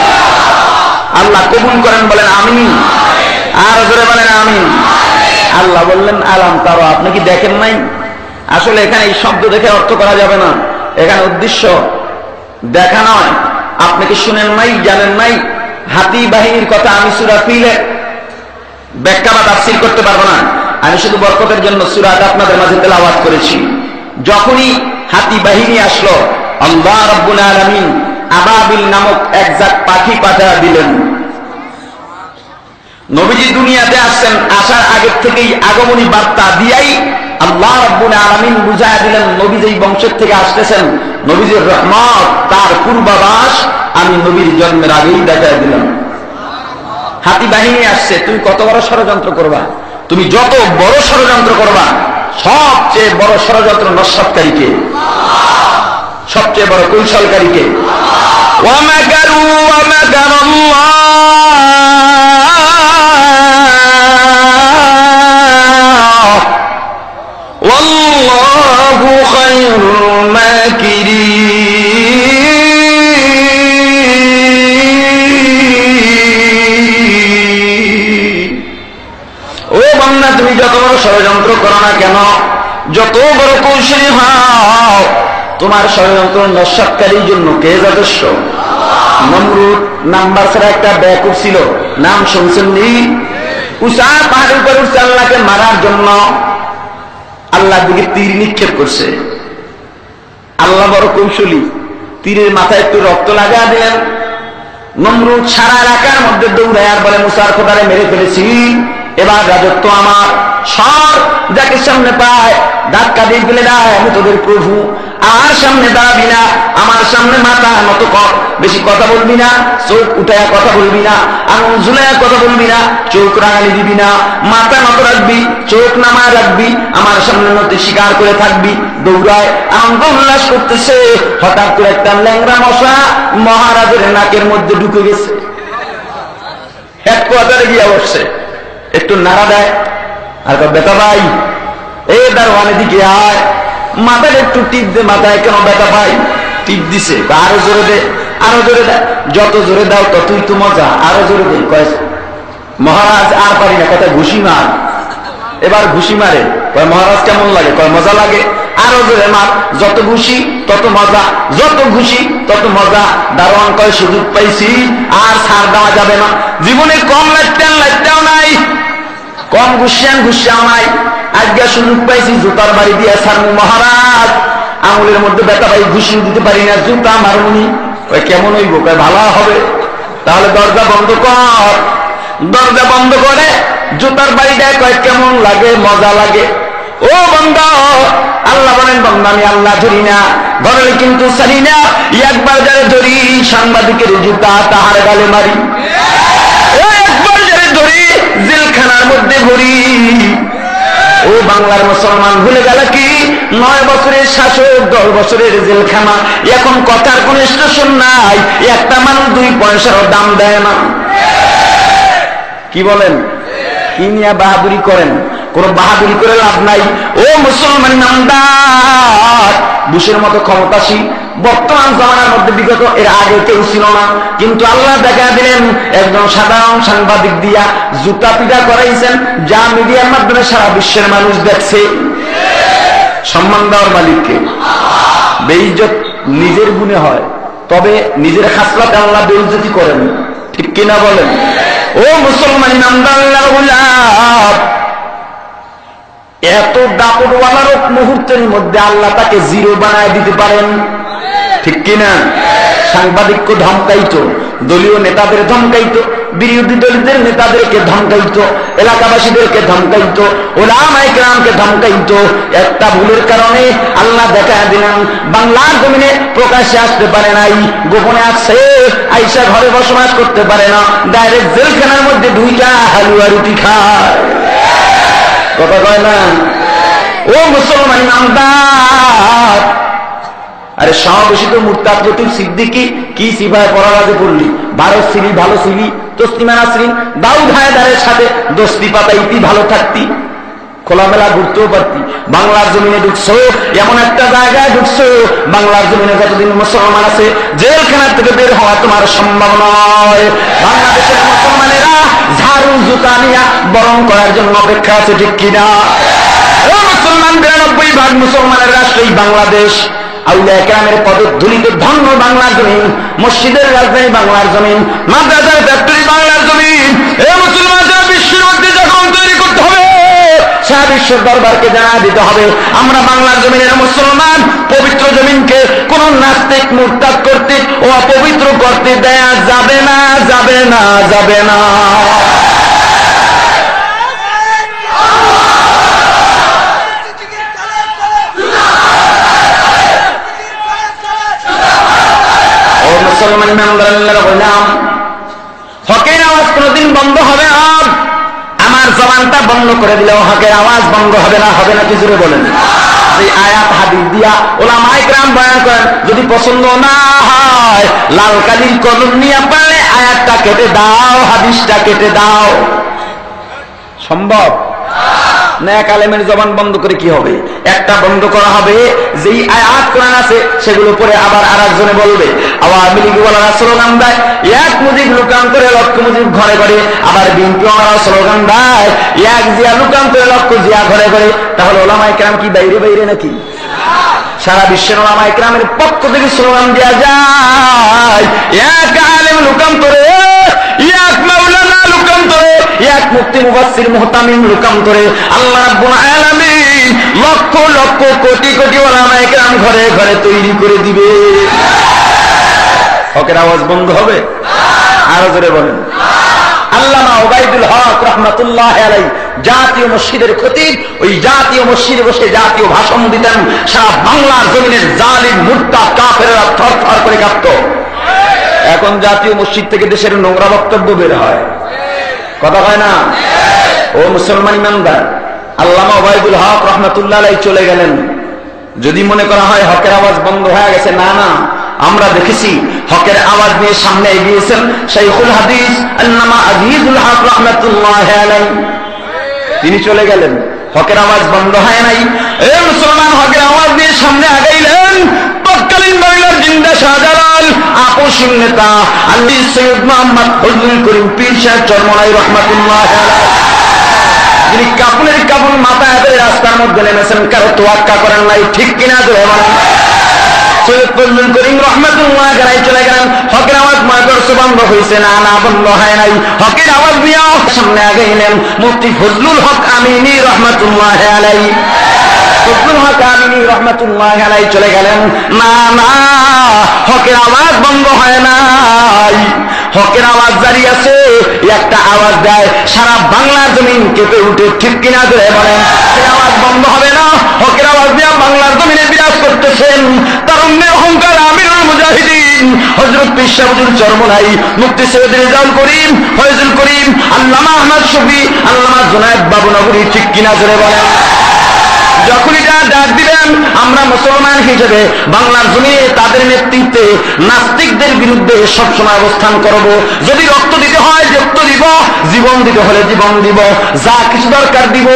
আল্লাহ কবুল করেন, বলেন আমি আর জোরে বলেন আমি আল্লাহ বললেন, আলাম তারও আপনি কি দেখেন নাই? আসলে এখানে এই শব্দ দেখে অর্থ করা যাবে না। এখানে উদ্দেশ্য দেখা নয়। আপনি কি শুনেন নাই, জানেন নাই? হাতি বাহিনীর কথা আমি সুরা ফিলে ব্যাখ্যা বা তাফসির করতে পারব না। আমি শুধু বরকতের জন্য সুরাটা আপনাদের মাঝে তেলাওয়াত করেছি। যখনই হাতি বাহিনী আসলো আবাবিল নামক একজাক পাখি পাঠা দিলেন। নবীজি দুনিয়াতে আসছেন, আসার আগের থেকেই আগমনী বার্তা দিয়াই আল্লাহ রব্বুল আলামিন বুঝায় দিলেন নবী যেই বংশের থেকে আসতেছেন। নবীজির রহমত, তার পূর্বাবাস আমি নবীর জন্মের আগেই দেখা দিলাম। হাতি বাহিনী আসছে, তুমি কত বড় ষড়যন্ত্র করবা? তুমি যত বড় ষড়যন্ত্র করবা, সবচেয়ে বড় ষড়যন্ত্র নস্বাতকারীকে। সবচেয়ে বড় কৌশলকারীকে। ওয়ামাকারু ওয়ামাকার আল্লাহ বান্দা তুমি যত বড় ষড়যন্ত্র করো না কেন? যত বড় কৌশলী হও, তোমার ষড়যন্ত্র নস্বাতকারীর জন্য কে যথেষ্ট? নমরুদ নাম্বার ছাড়া একটা ব্যাকুর ছিল। নাম শুনছেন নি? উষা পাহাড়ের উপর উঠছে আল্লাহকে মারার জন্য। আল্লাহ দিকে তীর নিক্ষেপ করছে। আল্লাহ বড় কৌশলী। তীরের মাথায় একটু রক্ত লাগা দিলেন। নমরুদ সারা এলাকার মধ্যে দৌড়ায় আর বলে, মুসার খোদারে মেরে ফেলেছি। এবার রাজত্ব আমার। সর যাকে সামনে পায় ধাক্কা দিয়ে ফেলে দেয়, আমি তোদের প্রভু। আর সামনে দাঁড়াবি না, আমার সামনে মাথা মতো কর। বেশি কথা বলবি না, চোখ উঠায়া কথা বলবি না, আঙুল ঝুলাইয়া কথা বলবি না, চোখ রাঙালি দিবি না, মাথা মতো রাখবি, চোখ নামায় রাখবি, আমার সামনে মধ্যে স্বীকার করে থাকবি। দৌড়ায় আনন্দ উল্লাস করতেছে, হঠাৎ করে একটা ল্যাংরা মশা মহারাজের নাকের মধ্যে ঢুকে গেছে। হেডকোয়ার্টারে গিয়ে বসছে। একটু নাড়া দেয়। আর বেটা ভাই এই দারোয়ানের দিকে আয়। মাথায় একটু টিপ দে, মাথায় কেন বেটা ভাই? টিপ দিছে আরও জোরে দে, আরও জোরে দেয় যত জোরে দাও, ততই তো মজা, আরও জোরে দে। মহারাজ, আর পারি না কথা ঘুষি মার। এবার ঘুষি মারে। মহারাজ, কেমন লাগে? কয়, মজা লাগে। আরও জোরে মার, যত ঘুষি, তত মজা, যত ঘুষি, তত মজা। দারোয়ান কয়, সুযোগ পাইছি, আর ছাড় দেওয়া যাবে না। জীবনে কম লাগতেন, লাগতেও নাই। কম ঘুষিয়ান ঘুষিয়াও নাই। আজকে সুযোগ পাইছি, জুতার বাড়ি দিয়ে সার মহারাজ। আঙুলের মধ্যে ব্যথা পাই ঘুষি দিতে পারি না, জুতা মারুনি কয়, কেমন ওই কয়, ভালো হবে। তাহলে দরজা বন্ধ কর। দরজা বন্ধ করে জুতার বাড়ি দেয়, কয়, কেমন লাগে, মজা লাগে। ও বন্ধ, আল্লাহ বলেন, বন্ধ, আমি আল্লাহ ধরি না। ধরলে কিন্তু সারি না। একবার যারে ধরি, সাংবাদিকের জুতা তাহার গালে মারি ও একবার যারে ধরি জেলখানার মধ্যে ভরি। ও বাংলার মুসলমান, ভুলে গেল কি? নয় বছরের শাসক, দশ বছরের জেলখানা। এখন কথার কোন স্টেশন নাই। একটা মানুষ দুই পয়সারও দাম দেয় না। কি বলেন? কি নিয়ে বাহাদুরি করেন? কোন বাহাদুরি করে লাভ নাই। ও মুসলমান নামদার, বুশের মতো ক্ষমতাসী বর্তমান জামানার মধ্যে বিগত এর আগে কেউ ছিল না। কিন্তু আল্লাহ দেখা দিলেন, একজন সাধারণ সাংবাদিক দিয়া জুতা পিটা করাইছেন, যা মিডিয়ার মাধ্যমে সারা বিশ্বের মানুষ দেখছে। সম্মান দেওয়ার মালিককে। বেইজত নিজের গুণে হয়, তবে নিজের খাসলাতে আল্লাহ বেইজতি করেন। ঠিক কিনা বলেন? ও মুসলমান এত দাপটওয়ালার মুহূর্তের মধ্যে আল্লাহ তাকে জিরো বানায় দিতে পারেন। ঠিক কিনা? সাংবাদিককে ধমকাইতো দলীয় নেতাদের ধমকাইতো বিরোধী দলীয়দের নেতাদেরকে ধমকাইতো এলাকাবাসীদেরকে ধমকাইতো ওলামাই গ্রামকে ধমকাইতো একটা ভুলের কারণে আল্লাহ দেখা দিলেন বাংলার জমিনে প্রকাশ্যে আসতে পারে নাই, গোপনে আসছে, আইসা ঘরে বসবাস করতে পারে না, ডাইরেক্ট জেলখানার মধ্যে দুইটা হালুয়া রুটি খায়। কথা কয় না? ও মুসলমান নামদার আরে সমাবেশী তো মুরতাদ লতিফ সিদ্দিকি কি সিভায় আগে পড়লি? ভারত সিরি ভালো সিরি তসলিমা নাসরিন, দাউদ হায়দারের সাথে দোস্তি পাতাইতি ভালো থাকতি। খোলামেলা ঘুরতেও পারতি। বাংলার জমিনে ঢুকছো, এমন একটা জায়গায় ঢুকছো, বাংলার জমিনে যতদিন মুসলমান আছে, জেলখানা থেকে বের হওয়া তোমার সম্ভব নয়। বাংলাদেশের মুসলমানেরা ঝাড়ু, জুতা নিয়া বরং করার জন্য অপেক্ষা আছে ঠিক কিনা? মুসলমান, বিরানব্বই ভাগ মুসলমানের রাষ্ট্র এই বাংলাদেশ। আউলিয়া একরামের পদধূলিতে ধন্য বাংলার জমিন, মসজিদের রাজধানী বাংলার জমিন, মাদ্রাসার ফ্যাক্টরি বাংলার জমিন, এ মধ্যে যখন তৈরি করতে হবে, সারা দরবারকে জানা দিতে হবে। আমরা বাংলার জমিনের মুসলমান, পবিত্র জমিনকে কোন নাস্তিক, মুরতাদ করতে ও অপবিত্র করতে দেয়া যাবে না যাবে না যাবে না। মুসলমান মেম্বারের গোলাম। হকের আওয়াজ কোনদিন বন্ধ হবে না। আমার জবানটা বন্ধ করে দিলেও হকের আওয়াজ বন্ধ হবে না হবে না কিছু বলেন? দিয়া করেন, যদি পছন্দ না হয়, লাল কালির কলম নিয়ে পারলে আয়াতটা কেটে দাও, হাদিসটা কেটে দাও। সম্ভব? ন্যাক আলেমের জবান বন্ধ করে কি হবে? একটা বন্ধ করা হবে, যেই আয়াত কোরআন আছে, সেগুলো পরে আবার আর একজনে বলবে, আওয়ামী স্লোগান দেয়, এক মুজিব লুকান করে লক্ষ মুজিব ঘরে ঘরে, আবার স্লোগান দেয়, এক জিয়া লুকান করে লক্ষ জিয়া ঘরে ঘরে। তাহলে ওলামাই কেরাম কি বাইরে বাইরে নাকি? সারা বিশ্বের ওলামা ইকরামের পক্ষ থেকে স্লোগান দেওয়া যায়, এক আলেম মাওলানা লুকান্তরে এক মুক্তি মুবাসসির মুহতামিম লুকান্তরে আল্লাহ লক্ষ লক্ষ কোটি কোটি ওলামা ইকরাম ঘরে ঘরে তৈরি করে দিবে। হকের আওয়াজ বন্ধ হবে? আরও জোরে বলেন। ওই জাতীয় মসজিদে বসে জাতীয় ভাষণ দিতেন থর করে এখন জাতীয় মসজিদ থেকে দেশের নোংরা বক্তব্য বের হয়। কথা হয় না? ও মুসলমান ইমানদার। আল্লামা ওবায়দুল হক রহমতুল্লাহ চলে গেলেন। যদি মনে করা হয় হকের আওয়াজ বন্ধ হয়ে গেছে, না না, আমরা দেখেছি হকের আওয়াজ নিয়ে সামনে এগিয়েছেন শাইখুল হাদিস আল্লামা আজিজুল হক রহমতুল্লাহ তিনি চলে গেলেন। হকের আওয়াজ বন্ধ হয় নাই। এ মুসলমান হকের আওয়াজ নিয়ে সামনে আগাইলেন। তৎকালীন বাংলার জিন্দা শাহজালাল আপসীন নেতা আল্লি সৈয়দ মোহাম্মদ ফজলুল করিম পীর সাহেব চরমলাই রহমতুল্লাহ যিনি কাপুনের কাপুন মাথায় হাতে রাস্তার মধ্যে নেমেছেন, কারও তোয়াক্কা করেন নাই, ঠিক কিনা বলেন? সৈয়দ ফজলুল করিম সামনে আগাইলেন। মুফতি ফজলুল হক আমিনী রহমতুল্লাহ চলে গেলেন। না না, হকের আওয়াজ বন্ধ হয় নাই। হকের আওয়াজ জারি আছে। একটা আওয়াজ দেয়, সারা বাংলার জমিন কেঁপে উঠে। ঠিক কিনা ধরে বলেন। সে আওয়াজ বন্ধ হবে না। হকের আওয়াজ দিয়ে বাংলার জমিনে বিরাজ করতেছেন। তারুণ্যের অহংকার আমিরুল মুজাহিদিন। হজরত পিসাবুল চরমলাই মুক্তি সৈয়দ করিম, ফয়জুল করিম, আল্লামা আহমদ শফি, আল্লামা জুনায়দ বাবু নগরী। ঠিক কিনা ধরে বলেন। যখন এটা ডাক দিবেন, আমরা মুসলমান হিসেবে বাংলার জমিনে তাদের নেতৃত্বে নাস্তিকদের বিরুদ্ধে সবসময় অবস্থান করব। যদি রক্ত দিতে হয়, রক্ত দিব, জীবন দিতে হলে জীবন দিব। যা কিছু দরকার দিব,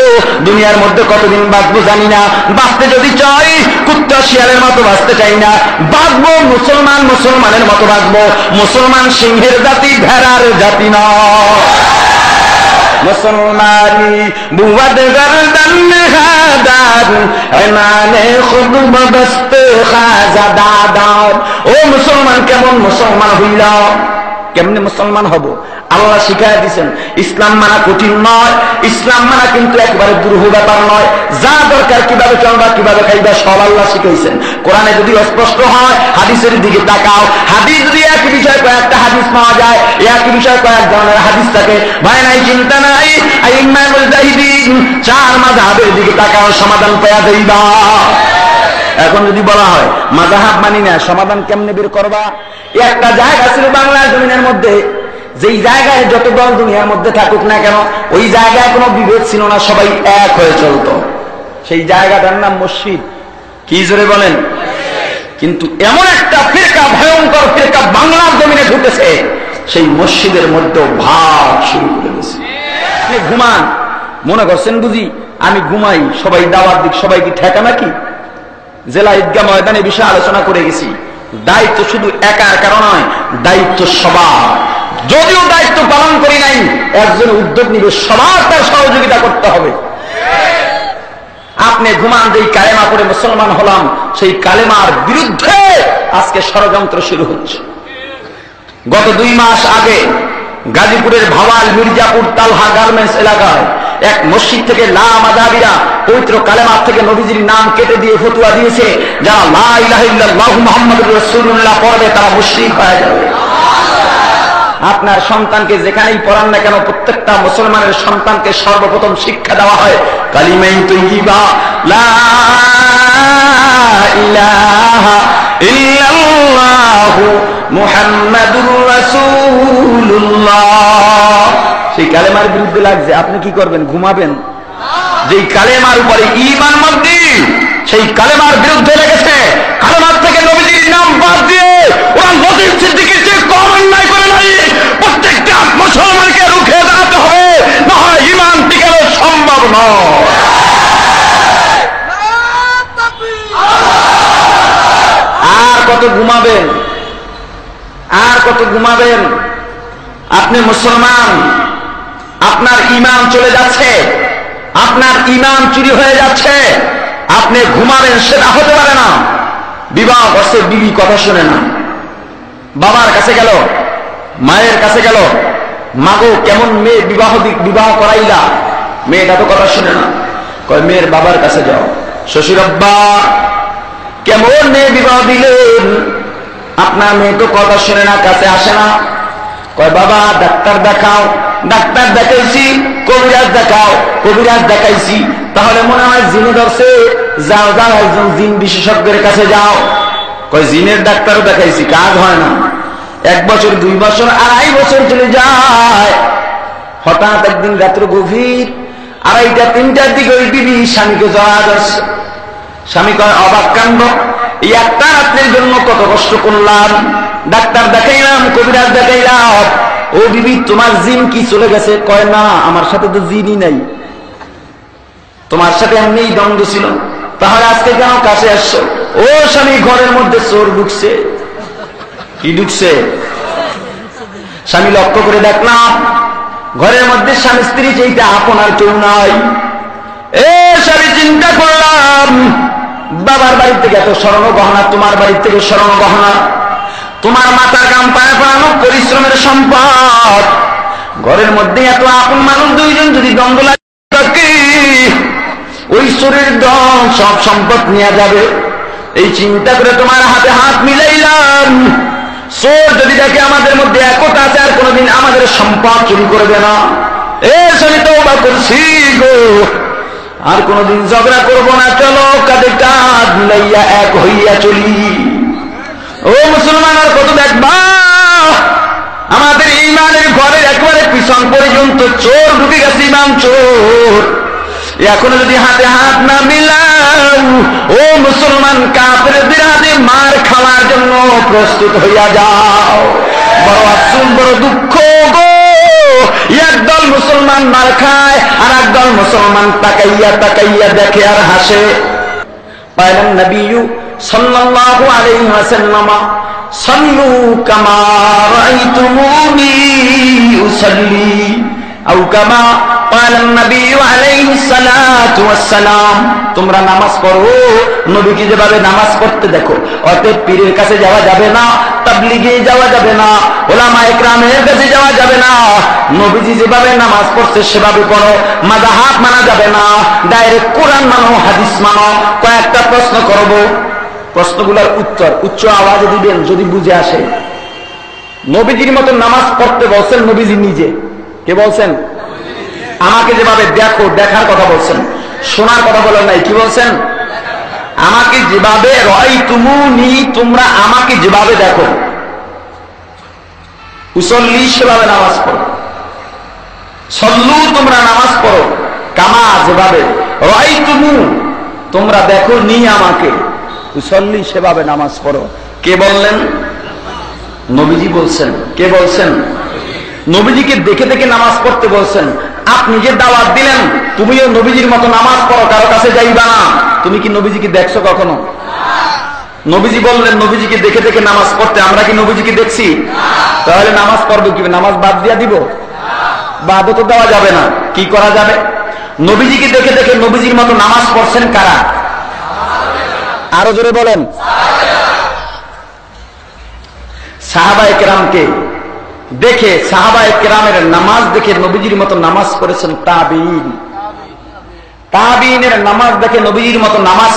দুনিয়ার মধ্যে কতদিন বাঁচবো জানি না। বাঁচতে যদি চাই, কুত্তা শিয়ালের মতো বাঁচতে চাই না। বাঁচবো, মুসলমান মুসলমানের মতো বাঁচবো। মুসলমান সিংহের জাতি, ভেড়ার জাতি না মুসলমানি বুয়াদ গরদন হাদার ইমানে খুদ বস্ত খাজাদাদার ও মুসলমান কেমন মুসলমান হইলা কেমনে মুসলমান হব? আল্লাহ শিখাই দিচ্ছেন ইসলাম মানা কঠিন নয়, ইসলাম মানা কিন্তু একবারে দুরূহ ব্যাপার নয়। যা দরকার কীভাবে চলবা, কীভাবে খাইবা, সব আল্লাহ শিখাইছেন। কোরআনে যদি অস্পষ্ট হয়, হাদিসের দিকে তাকাও। হাদিস যদি এক বিষয় কয়েকটা হাদিস পাওয়া যায়, এক বিষয় কয়েক ধরনের হাদিস থাকে। ভাই নাই, চিন্তা নাই চার মাযহাবের দিকে তাকাও, সমাধান পাওয়া যাইবা। এখন যদি বলা হয় মাজাহাব মানি না, সমাধান কেমনে বের করবা? একটা জায়গা ছিল বাংলার জমিনের মধ্যে, যেই জায়গায় যত দল দুনিয়ার মধ্যে থাকুক না কেন, ওই জায়গায় কোনো বিভেদ ছিল না, সবাই এক হয়ে চলত। সেই জায়গাটার নাম মসজিদ। কি জোরে বলেন? কিন্তু এমন একটা ফিরকা, ভয়ঙ্কর ফিরকা বাংলার জমিনে ঢুকেছে, সেই মসজিদের মধ্যেও ভাব শুরু করে দিয়েছে। ঘুমান, মনে করছেন বুঝি, আমি ঘুমাই, সবাই দাওয়ার দিক, সবাই কি ঠেকা নাকি? জেলা ঈদগা ময়দানে বিষয়ে আলোচনা করে গেছি। দায়িত্ব শুধু একা একার নয়, দায়িত্ব সবার। যদিও দায়িত্ব পালন করি নাই, একজন উদ্যোগ নিবে, সবার তার সহযোগিতা করতে হবে। আপনি ঘুমান যেই কালেমা করে মুসলমান হলাম, সেই কালেমার বিরুদ্ধে আজকে ষড়যন্ত্র শুরু হচ্ছে। গত দুই মাস আগে গাজীপুরের ভাওয়াল মির্জাপুর তালহা গার্মেন্টস এলাকায় এক মসজিদ থেকে লা মাদাবিরা পবিত্র কালেমার থেকে নবীজির নাম কেটে দিয়ে ফতুয়া দিয়েছে, যারা লা ইলাহা ইল্লাল্লাহু মুহাম্মাদুর রাসূলুল্লাহ পড়বে তারা মুশরিক হয়ে যাবে। আপনার সন্তানকে যেখানেই পড়ান না কেন, প্রত্যেকটা মুসলমানের সন্তানকে সর্বপ্রথম শিক্ষা দেওয়া হয় কালিমাই তৈবা লা ইলাহা মুহাম্মাদুর সেই কালেমার বিরুদ্ধে লাগছে, আপনি কি করবেন? ঘুমাবেন? যেই কালেমার উপরে ইমান মধ্যে সেই কালেমার বিরুদ্ধে লেগেছে। কালেমার থেকে নবীজির নাম বাদ দিয়ে ওরা নদীর সিদ্দিকের চেয়ে কম অন্যায় করে নাই, প্রত্যেকটা মুসলমানকে রুখে দাঁড়াতে হবে, না হয় ইমান টিকানো সম্ভব নয়। আর কত ঘুমাবেন? আর কত ঘুমাবেন? আপনি মুসলমান আপনার ইমান চলে যাচ্ছে। আপনার ইমান চুরি হয়ে যাচ্ছে। আপনি ঘুমাবেন, সেটা হতে পারে না। বিবাহ বসে বিবি কথা শুনে না। বাবার কাছে গেল, মায়ের কাছে গেল, মাগো, কেমন মেয়ে বিবাহ বিবাহ করাইলা? মেয়েটা তো কথা শুনে না। কয়, মেয়ের বাবার কাছে যাও। শ্বশুর আব্বা কেমন মেয়ে বিবাহ দিলেন? আপনার মেয়ে তো কথা শুনে না, কাছে আসে না। কয়, বাবা, ডাক্তার দেখাও। ডাক্তার দেখাইছি, কবিরাজ দেখাও, কবিরাজ দেখাইছি। তাহলে মনে হয় জিনে ধরছে যাও যাও একজন জিন বিশেষজ্ঞের কাছে যাও। কয়, জিনের ডাক্তারও দেখাইছি, কাজ হয় না। এক বছর, দুই বছর, আড়াই বছর চলে যায়। হঠাৎ একদিন রাত্র গভীর, আড়াইটা, তিনটার দিকে ওই বিবি স্বামীকে জড়া ধরছে। স্বামী কয়, অবাক কাণ্ড, এই একটা রাত্রের জন্য কত কষ্ট করলাম। ডাক্তার দেখাইলাম, কবিরাজ দেখাইলাম। ও বিবি, তোমার জিন কি চলে গেছে? কয়, না, আমার সাথে তো জিনই নাই। তোমার সাথে এমনিই দ্বন্দ্ব ছিল। তাহলে আজকে কেন কাছে আসছো? ও স্বামী, ঘরের মধ্যে চোর ঢুকছে। কি ঢুকছে? স্বামী, লক্ষ্য করে দেখলাম ঘরের মধ্যে স্বামী, স্ত্রী চাইতে আপনার কেউ নাই। এ স্বামী, চিন্তা করলাম, বাবার বাড়ির থেকে এত স্মরণ গহনা তোমার বাড়ির থেকে স্মরণ গহনা তোমার মাথার গাম পায়ে পড়ানো পরিশ্রমের সম্পদ। ঘরের মধ্যে এত আপন মানুষ দুইজন যদি দ্বন্দ্ব লাগে ওই শরীর দম সব সম্পদ নিয়ে যাবে। এই চিন্তা করে তোমার হাতে হাত মিলাইলাম। চোর যদি দেখে আমাদের মধ্যে একতা আছে, আর কোনোদিন আমাদের সম্পদ চুরি করবে না। এ শনি তো বা করছি গো। আর কোনোদিন ঝগড়া করব না, চলো কাঁধে কাঁধ মিলাইয়া এক হইয়া চলি। ও মুসলমান, আর কত দেখবা? আমাদের ইমানের ঘরে একবারে পিছন পর্যন্ত চোর ঢুকে গেছে, ইমাম চোর। এখনও যদি হাতে হাত না মিলাও, ও মুসলমান কাপের বিরাটে মার খাওয়ার জন্য প্রস্তুত হইয়া যাও। বড় আফসুন, বড় দুঃখ গো। একদল মুসলমান মার খায়, আর একদল মুসলমান তাকাইয়া তাকাইয়া দেখে আর হাসে। পাইলেন নবীয়ু সাল্লাল্লাহু আলাইহি ওয়াসাল্লাম সাল্লু কামা রাআইতুমুনি উসাল্লি আও কামা قال النبي عليه الصلاة والسلام তোমরা নামাজ পড়ো নবীকে যেভাবে নামাজ পড়তে দেখো অতএব পীরের কাছে যাওয়া যাবে না তাবলিগে যাওয়া যাবে না ওলামা একরামের কাছে যাওয়া যাবে না নবীজি যেভাবে নামাজ পড়ছে সেভাবে পড়ো মাজাহাত মানা যাবে না ডাইরেক্ট কোরআন মানো হাদিস মানো কয়েকটা প্রশ্ন করব প্রশ্নগুলোর উত্তর, উচ্চ আওয়াজে দিবেন যদি বুঝে আসে। নবীজির মতো নামাজ পড়তে বলছেন নবীজি নিজে। কে বলছেন? আমাকে যেভাবে দেখো, দেখার কথা বলছেন। শোনার কথা বলেন নাই, কি বলছেন? আমাকে যেভাবে রয় তুমুনি তোমরা আমাকে যেভাবে দেখো। উসল্লি সেভাবে নামাজ পড়ো। সল্লু তোমরা নামাজ পড়ো। কামা যেভাবে রয় তুমু তোমরা দেখো নি আমাকে। উসল্লি সেভাবে নামাজ পড়ো। কে বললেন? নবীজি বলছেন। কে বলছেন? নবীজিকে দেখে দেখে নামাজ পড়তে বলছেন। আপনি যে দাওয়াত দিলেন, তুমিও নবীজির মতো নামাজ পড়ো, কারও কাছে যাইবা না। তুমি কি নবীজিকে দেখছ কখনো? নবীজি বললেন, নবীজিকে দেখে দেখে নামাজ পড়তে আমরা কি নবীজিকে দেখছি? তাহলে নামাজ পড়ব কি নামাজ বাদ দিয়া দিব? বাদ তো দেওয়া যাবে না। কি করা যাবে? নবীজিকে দেখে দেখে নবীজির মতো নামাজ পড়ছেন কারা? আরও জোরে বলেন। সাহাবা একরামকে দেখে সাহাবা একরামের নামাজ দেখে নবীজির মতো নামাজ পড়েছেন তাবিন। তাবিনের নামাজ দেখে মতো নামাজ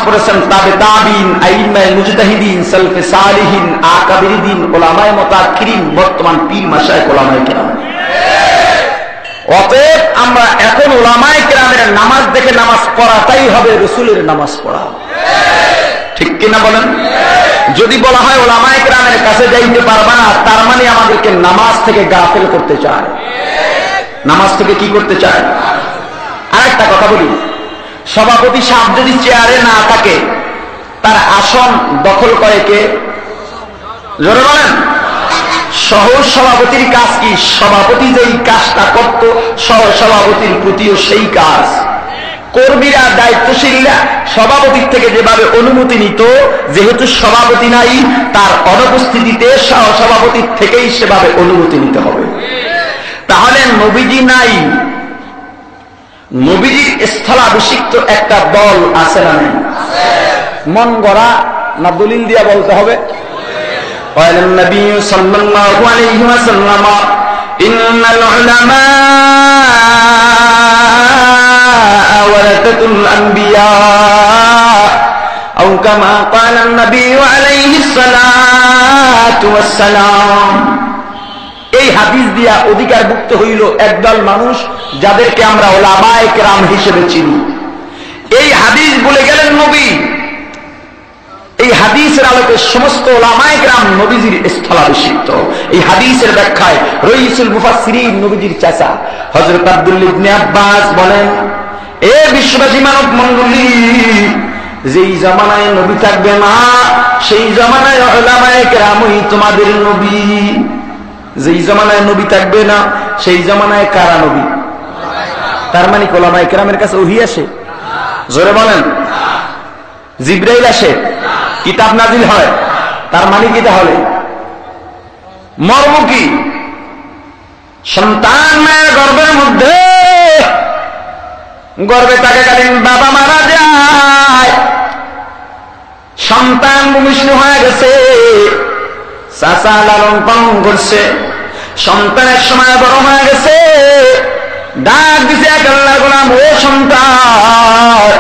তাবে তাবিন, আইমায় মুজতাহিদিন, সালফে সালিহিন, আকাবিরিদিন, ওলামায় বর্তমান পীর মাসায় ওলামায় কেরাম। অতএব আমরা এখন ওলামায় কেরামের নামাজ দেখে নামাজ পড়াটাই হবে রসুলের নামাজ পড়া। ঠিক কিনা বলেন? যদি বলা হয় ওলামায় গ্রামের কাছে যাইতে পারবা না, তার মানে আমাদেরকে নামাজ থেকে গাফেল করতে চায়। নামাজ থেকে কি করতে চায়? আর একটা কথা বলি। সভাপতি সাহেব যদি চেয়ারে না থাকে, তার আসন দখল করে কে? জোরে বলেন। সহ সভাপতির কাজ কি? সভাপতি যেই কাজটা করত সহ সভাপতির প্রতিও সেই কাজ। কর্মীরা, দায়িত্বশীলরা সভাপতির থেকে যেভাবে অনুমতি নিত, যেহেতু সভাপতি নাই, তার অনুপস্থিতিতে সহসভাপতির থেকেই সেভাবে অনুমতি নিতে হবে। তাহলে নবীজি নাই। নবীজির স্থলাভিষিক্ত একটা দল আছে না নেই? মন গড়া না দলিল দিয়া বলতে হবে? ইন্নাল উলামা ওয়ারাতাতুল আম্বিয়া আও কামা ক্বালা নবী আলাইহি সালাতু ওয়াসসালাম এই হাদিস দিয়া অধিকার ভুক্ত হইল একদল মানুষ যাদেরকে আমরা ওলামায়ক রাম হিসেবে চিনি। এই হাদিস বলে গেলেন নবী। এই হাদিসের আলোকে সমস্ত ওলামায়ক রাম নবীজির স্থলাভিষিক্ত। এই হাদিসের ব্যাখ্যায় রইসুল মুফাসির নবীজির চাচা হজরত আব্দুল ইবনে আব্বাস বলেন এ বিশ্ববাসী মানব মন্ডলী, যেই জামানায় নবী থাকবে না সেই জামানায় তোমাদের নবী। যেই জামানায় নবী থাকবে না, সেই জামানায় কারা নবী? তার মানে ওলামায়ে কেরামের কাছে ওহি আসে? জোরে বলেন। জিব্রাইল আসে? কিতাব নাজিল হয়? তার মানে কি তাহলে? মর্ম কি? সন্তান মায়ের গর্বের মধ্যে গর্বে থাকাকালীন বাবা মারা যায়। সন্তান ভূমিষ্ণু হয়ে গেছে। চাচা লালন পালন করছে। সন্তানের সময় বড় হয়ে গেছে। ডাক দিছে এক আল্লাহ গোলাম, ও সন্তান,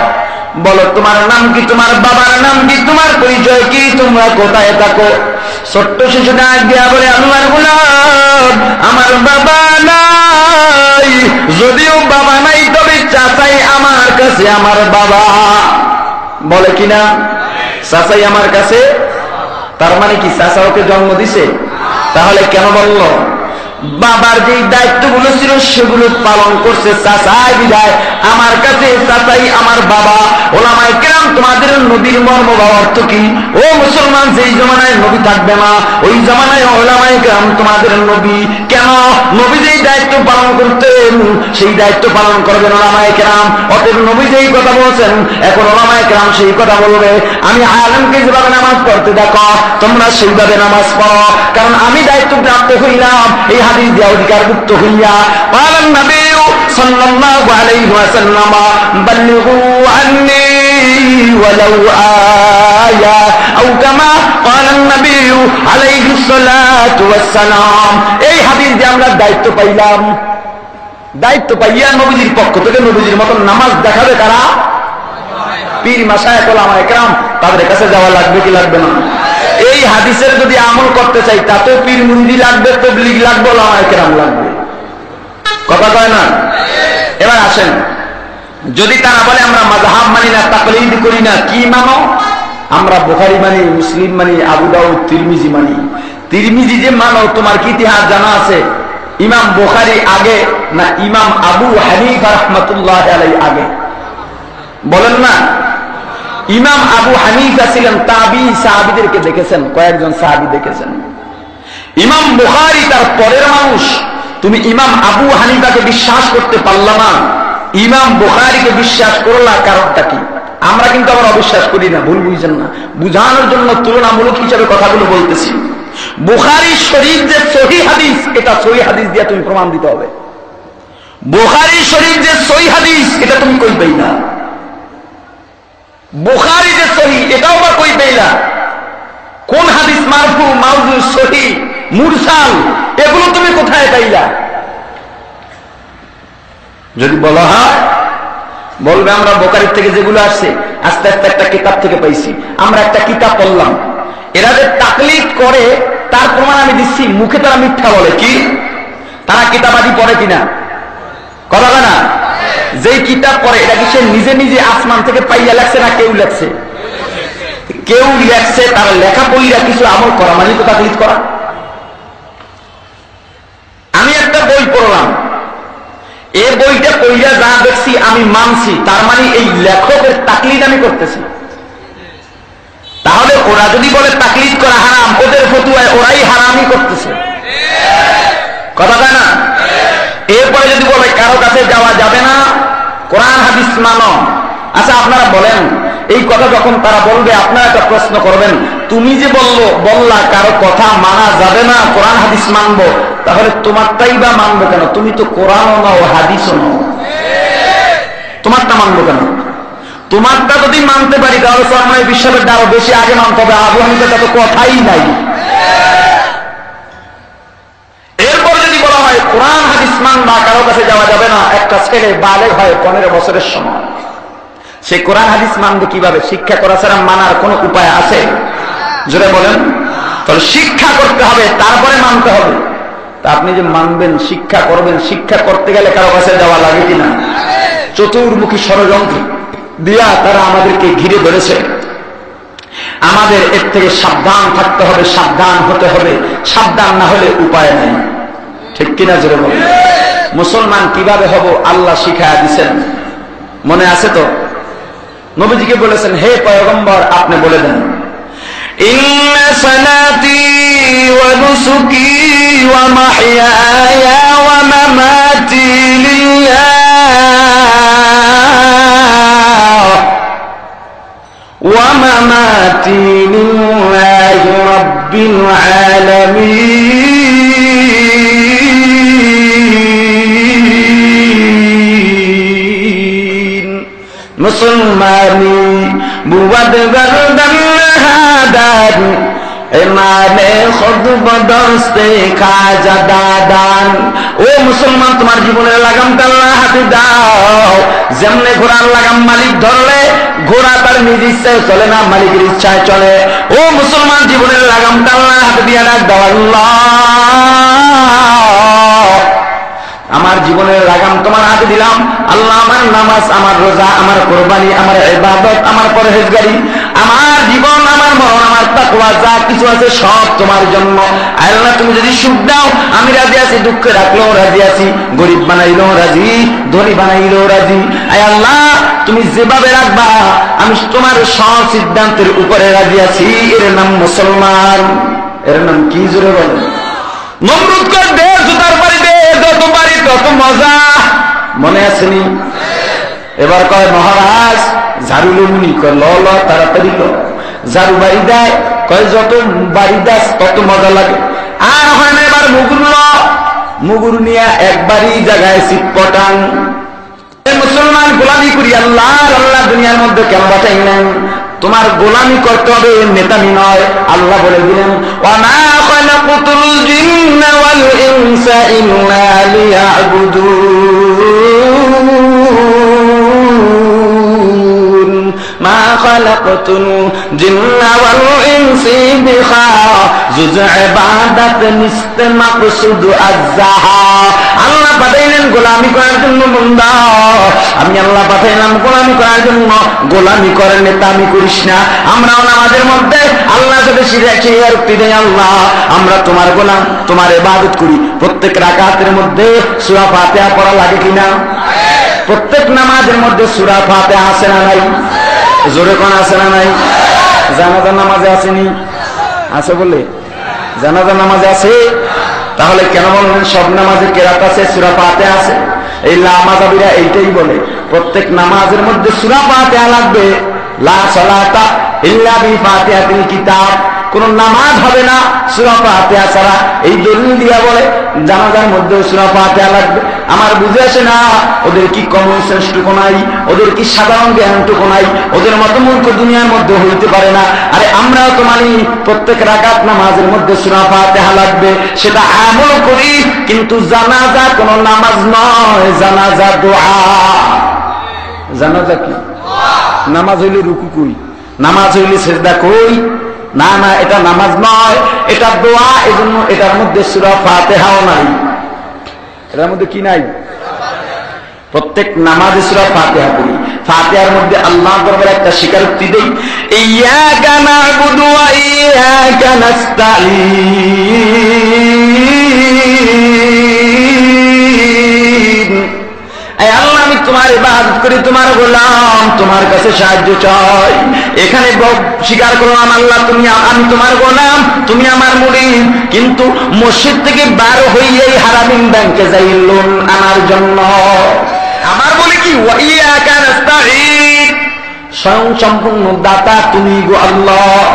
বলো তোমার নাম কি, তোমার বাবার নাম কি, তোমার পরিচয় কি, তোমরা কোথায় থাকো? ছোট্ট শিশু ডাক দিয়া বলে, আল্লাহর গোলাম, আমার বাবা নাই। যদিও বাবা চাচাই আমার কাছে, আমার বাবা। বলে কিনা চাচাই আমার কাছে? তার মানে কি চাচা ওকে জন্ম দিছে? তাহলে কেন বলল? বাবার যে দায়িত্বগুলো ছিল, সেগুলো পালন করছে চাচাই বিদায়। আমার কাছে চাচাই আমার বাবা। ওলামাই কেরাম, তোমাদের নবীর মর্ম বা অর্থ কি? ও মুসলমান, যেই জমানায় নবী থাকবে না, ওই জমানায় ওলামাই কেরাম, তোমাদের নবী কেন? নবী যেই দায়িত্ব পালন করতেন। সেই দায়িত্ব পালন করবেন ওলামাই কেরাম। অতএব নবী যেই কথা বলছেন। এখন ওলামাই কেরাম সেই কথা বলবে। আমি আলমকে যেভাবে নামাজ পড়তে দেখো, তোমরা সেইভাবে নামাজ পড়ো। কারণ আমি দায়িত্ব প্রাপ্ত হইলাম। এই হাদিস দিয়া অধিকারভুক্ত হইয়া। পালন নবী সাল্লাল্লাহু আলাইহি ওয়াসাল্লাম, বাল্লিগু আন্নি ওয়ালাউ আয়া আও কামা قال النبي عليه الصلاه والسلام এই হাদিস দিয়ে আমরা দায়িত্ব পাইলাম দায়িত্ব পাইয়া নবীজির পক্ষ থেকে নবীজির মতন নামাজ দেখাবে কারা পীর মাসায় আমার একরাম তাদের কাছে যাওয়া লাগবে কি লাগবে না এই হাদিসের যদি আমল করতে চাই তাতে পীর মুন্দি লাগবে তবলিগ লাগবে আমার একরাম লাগবে কথা কয় না এবার আসেন যদি তারা বলে, আমরা মাজাহাব মানি না, তাকলিদ করি না, কি মানো? আমরা বোখারি মানি, মুসলিম মানি, আবু দাউদ, তিরমিজি মানি। তিরমিজি যে মানো, তোমার কি ইতিহাস জানা আছে? ইমাম বোখারি আগে, না ইমাম আবু হানিফা রহমতুল্লাহ আলাই আগে? বলেন না। ইমাম আবু হানিফা ছিলেন তাবি সাহাবিদেরকে দেখেছেন, কয়েকজন সাহাবি দেখেছেন। ইমাম বুখারি তার পরের মানুষ। তুমি ইমাম আবু হানিফাকে বিশ্বাস করতে পারলা না। ইমাম বুখারিকে বিশ্বাস করলা কারণটা কি? আমরা কিন্তু আবার অবিশ্বাস করি না, ভুল বুঝছেন না। বুঝানোর জন্য তুলনামূলক হিসাবে কথাগুলো বলতেছি। বুখারি শরীফ যে সহি হাদিস, এটা সহি হাদিস দিয়ে তুমি প্রমাণ দিতে হবে। বুখারি শরীফ যে সহি হাদিস, এটা তুমি কইবেই না। বুখারি যে সহি, এটাও বা কই পাই না। কোন হাদিস মারফু মাউজু সহি, মুরসাল, এগুলো তুমি কোথায় পাইলা? যদি বলা হয়, বলবে আমরা বোকারির থেকে যেগুলো আসছে, আস্তে আস্তে একটা কিতাব থেকে পাইছি। আমরা একটা কিতাব পড়লাম। এরা যে তাকলিদ করে, তার প্রমাণ আমি দিচ্ছি, মুখে তারা মিথ্যা বলে। কি? তারা কিতাবাদি পড়ে কিনা? কথা না? যেই কিতাব পড়ে, এটা কি সে নিজে নিজে আসমান থেকে পাইয়া লেখছে না কেউ লেখছে? কেউ লেখছে, তার লেখা পড়িয়া কিছু আমল করা মানে তো তাকলিদ করা। আমি একটা বই পড়লাম। এই বইটা পড়িয়া যা দেখছি আমি মানছি, তার মানে এই লেখকের তাকলিদ আমি করতেছি। তাহলে ওরা যদি বলে তাকলিদ করা হারাম, ওদের ফতুয়ায় ওরাই হারামই করতেছে। কথা না? এরপরে যদি বলে কারও কাছে যাওয়া যাবে না, কোরআন হাদিস মানো। আচ্ছা আপনারা বলেন, এই কথা যখন তারা বলবে, আপনারা একটা প্রশ্ন করবেন, তুমি যে বলল, বললা, কারও কথা মানা যাবে না, কোরআন, হাদিস মানবো, তাহলে তোমারটাই বা মানবো কেন? তুমি তো কোরআনও নাও, হাদিসও নাও। তোমারটা মানবো কেন? তোমারটা যদি মানতে পারি, তাহলে সরমাই বিশ্বের আরও বেশি আগে মানতে হবে, আবু হানিফার তো কথাই নাই। এরপর যদি বলা হয়, কোরআন, হাদিস মানবা, কারও কাছে যাওয়া যাবে না, একটা ছেলে বালে হয় পনেরো বছরের সময়। সে কোরআন হাদিস মানবে কীভাবে? শিক্ষা করা ছাড়া মানার কোন উপায় আছে? জোরে বলেন। তাহলে শিক্ষা করতে হবে, তারপরে মানতে হবে। তা আপনি যে মানবেন, শিক্ষা করবেন, শিক্ষা করতে গেলে কারও কাছে যাওয়া লাগে কিনা চতুর্মুখী ষড়যন্ত্র দিয়া তারা আমাদেরকে ঘিরে ধরেছে। আমাদের এর থেকে সাবধান থাকতে হবে, সাবধান হতে হবে। সাবধান না হলে উপায় নেই। ঠিক কিনা জোরে বলেন? মুসলমান কীভাবে হব? আল্লাহ শিখায় দিছেন। মনে আছে তো? নবীজিকে বলেছেন হে পয়গম্বর আপনি বলে দেন ইন্না সালাতি ওয়া নুসুকি ওয়া মাহইয়ায়া ওয়া মামাতি লিল্লাহ ওয়া মামাতি লিল্লাহি রাব্বিল আলামিন মুসলমানি বুয়াদ গরদন হাদান বদস্তে খাজা দাদান। ও মুসলমান, তোমার জীবনের লাগামটা আল্লাহ হাতে দাও। যেমনে ঘোড়ার লাগাম মালিক ধরলে, ঘোড়া তার নিজ ইচ্ছায় চলে না, মালিকের ইচ্ছায় চলে। ও মুসলমান, জীবনের লাগামটা আল্লাহ হাতে দিয়ে রাখ দাও আল্লাহ। আমার জীবনের লাগাম তোমার হাতে দিলাম। আল্লাহ আমার নামাজ, আমার রোজা, আমার কোরবানি, আমার ইবাদত, আমার পরহেজগারি, আমার জীবন, আমার মরণ, আমার তাকওয়া, যা কিছু আছে সব তোমার জন্য। আল্লাহ, তুমি যদি সুখ দাও, আমি রাজি আছি, দুঃখে রাখলেও রাজি আছি, গরিব বানাইলেও রাজি, ধনী বানাইলেও রাজি। আয় আল্লাহ, তুমি যেভাবে রাখবা, আমি তোমার সব সিদ্ধান্তের উপরে রাজি আছি। এর নাম মুসলমান। এর নাম কি জোরে বলেন? নমরুদ কর দে জুতার বাড়ি দে যত তত মজা? মনে আসেনি এবার কয়, মহারাজ, ঝাড়ু লেমুনি কয় ল তাড়াতাড়ি ল ঝাড়ু বাড়ি দেয়, কয়, যত বাড়ি দাস, তত মজা লাগে। আর হয় না, এবার মুগুর ল। মুগুর নিয়ে একবারই জায়গায় সিট পটান। মুসলমান গোলামি করি, আল্লাহ আল্লাহ দুনিয়ার মধ্যে কেন বাঁচাই নেন তোমার গোলামি করতে হবে নেতামি নয়। আল্লাহ বলে দিলেন মা খালাকুতুল জিন্না ওয়াল ইনসি বিখা জুজ ইবাদাত নিস্ত মাকসুদ আজ্জাহা। আল্লাহ পাঠাইলেন, গোলামি করার জন্য বন্দা। আমি আল্লাহ পাঠাইলাম, গোলামি করার জন্য। গোলামি করার নেতা আমি করিস না। আমরাও নামাজের মধ্যে আল্লাহ যদি শিরুক্তি দেয় আল্লাহ। আমরা তোমার গোলাম, তোমার এবাদত করি। প্রত্যেক রাকাতের মধ্যে সুরা ফাতেহা পড়া লাগে কিনা? প্রত্যেক নামাজের মধ্যে সুরা ফাতে আছে না নাই? জোরে কোন আছে না নাই? জানাজার নামাজে আসেনি? আছে বলে? জানাজার নামাজে আছে? তাহলে কেন বলেন সব নামাজে কেরাত আছে? সুরা পাতে আছে। এই লামাজাবিরা এইটাই বলে, প্রত্যেক নামাজের মধ্যে সুরা পাতে লাগবে। লা সলাতা ইল্লা বি ফাতিহাতিল কিতাব। কোন নামাজ হবে না, সুরা ফাতিহা ছাড়া। এই দলিল দিয়া বলে, জানাজার মধ্যে সুরা ফাতিহা লাগবে। আমার বুঝে আসে না, ওদের কি কমন সেন্সটুকু নাই, ওদের কি সাধারণ জ্ঞানটুকু নাই, ওদের মতো মূর্খ দুনিয়ার মধ্যে হইতে পারে না। আরে আমরাও তো মানি, প্রত্যেক রাকাত নামাজের মধ্যে সুরা ফাতিহা লাগবে। সেটা আমল করি, কিন্তু জানাজা কোনো নামাজ নয়, জানাজা দোয়া। জানাজা কি? নামাজ হইলে রুকু কই নামাজ হইলে সেজদা কই না না, এটা নামাজ নয়, এটা দোয়া, এজন্য এটার মধ্যে সুরা ফাতেহাও নাই। এটার মধ্যে কি নাই? প্রত্যেক নামাজে সুরা ফাতেহা করি ফাতেহার মধ্যে আল্লাহ দরবারে একটা স্বীকারোক্তি দেই, ইয়াকা না'বুদু ওয়া ইয়াকা নাস্তাঈন। এই আমি তোমার ইবাদত করি, তোমার গোলাম, তোমার কাছে সাহায্য চাই। এখানে স্বীকার করলাম আল্লাহ, তুমি আমি তোমার গোলাম, তুমি আমার মুড়ি কিন্তু মসজিদ থেকে বার হইয়াই হারামিন ব্যাংকে যাই লোন আনার জন্য। আমার বলে কি স্বয়ং সম্পূর্ণ দাতা তুমি গো আল্লাহ।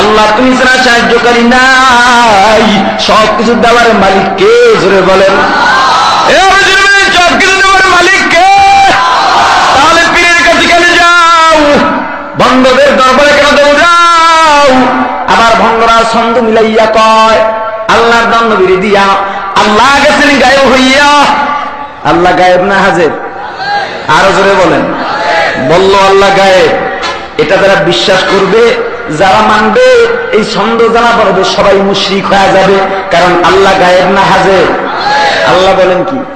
আল্লাহ, তুমি ছাড়া সাহায্যকারী নাই। সব কিছু দেওয়ার মালিক কে জোরে বলেন এ মুসলমান, সব কিছু দেওয়ার মালিক কে তাহলে পীরের কাছে কেন যাও ভণ্ডদের দরবারে কেন দেবো যাও? আবার ভণ্ডরা ছন্দ মিলাইয়া কয়, আল্লাহর দণ্ড বিড়ি দিয়া, আল্লাহ গেছেন গায়েব হইয়া। আল্লাহ গায়েব না হাজের? আরও জোরে বলেন। বলল, আল্লাহ গায়েব। এটা যারা বিশ্বাস করবে, যারা মানবে, এই ছন্দ যারা পড়বে সবাই মুশরিক হয়ে যাবে, কারণ আল্লাহ গায়েব না হাজের। আল্লাহ বলেন কি?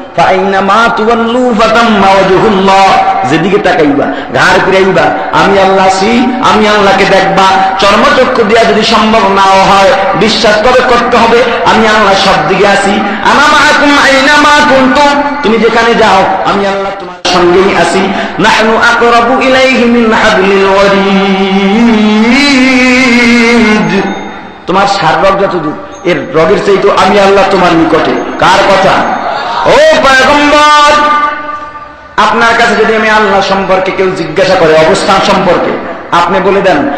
যেদিকে তাকাইবা, ঘাড় ফিরাইবা, আমি আল্লাহ আছি, আমি আল্লাহকে দেখবা। চর্মচক্ষু যদি সম্ভব হয়, বিশ্বাস করে করতে হবে? আমি আল্লাহ সব দিকে তুমি যেখানে যাও, আমি আল্লাহ তোমার সঙ্গেই তোমার সার যতদূর, এর চাইতো আমি আল্লাহ তোমার নিকটে। কার কথা? ও পয়গম্বর, আপনার কাছে যদি আমি আল্লাহ সম্পর্কে কেউ জিজ্ঞাসা করে, অবস্থান সম্পর্কে, আপনি বলে দেন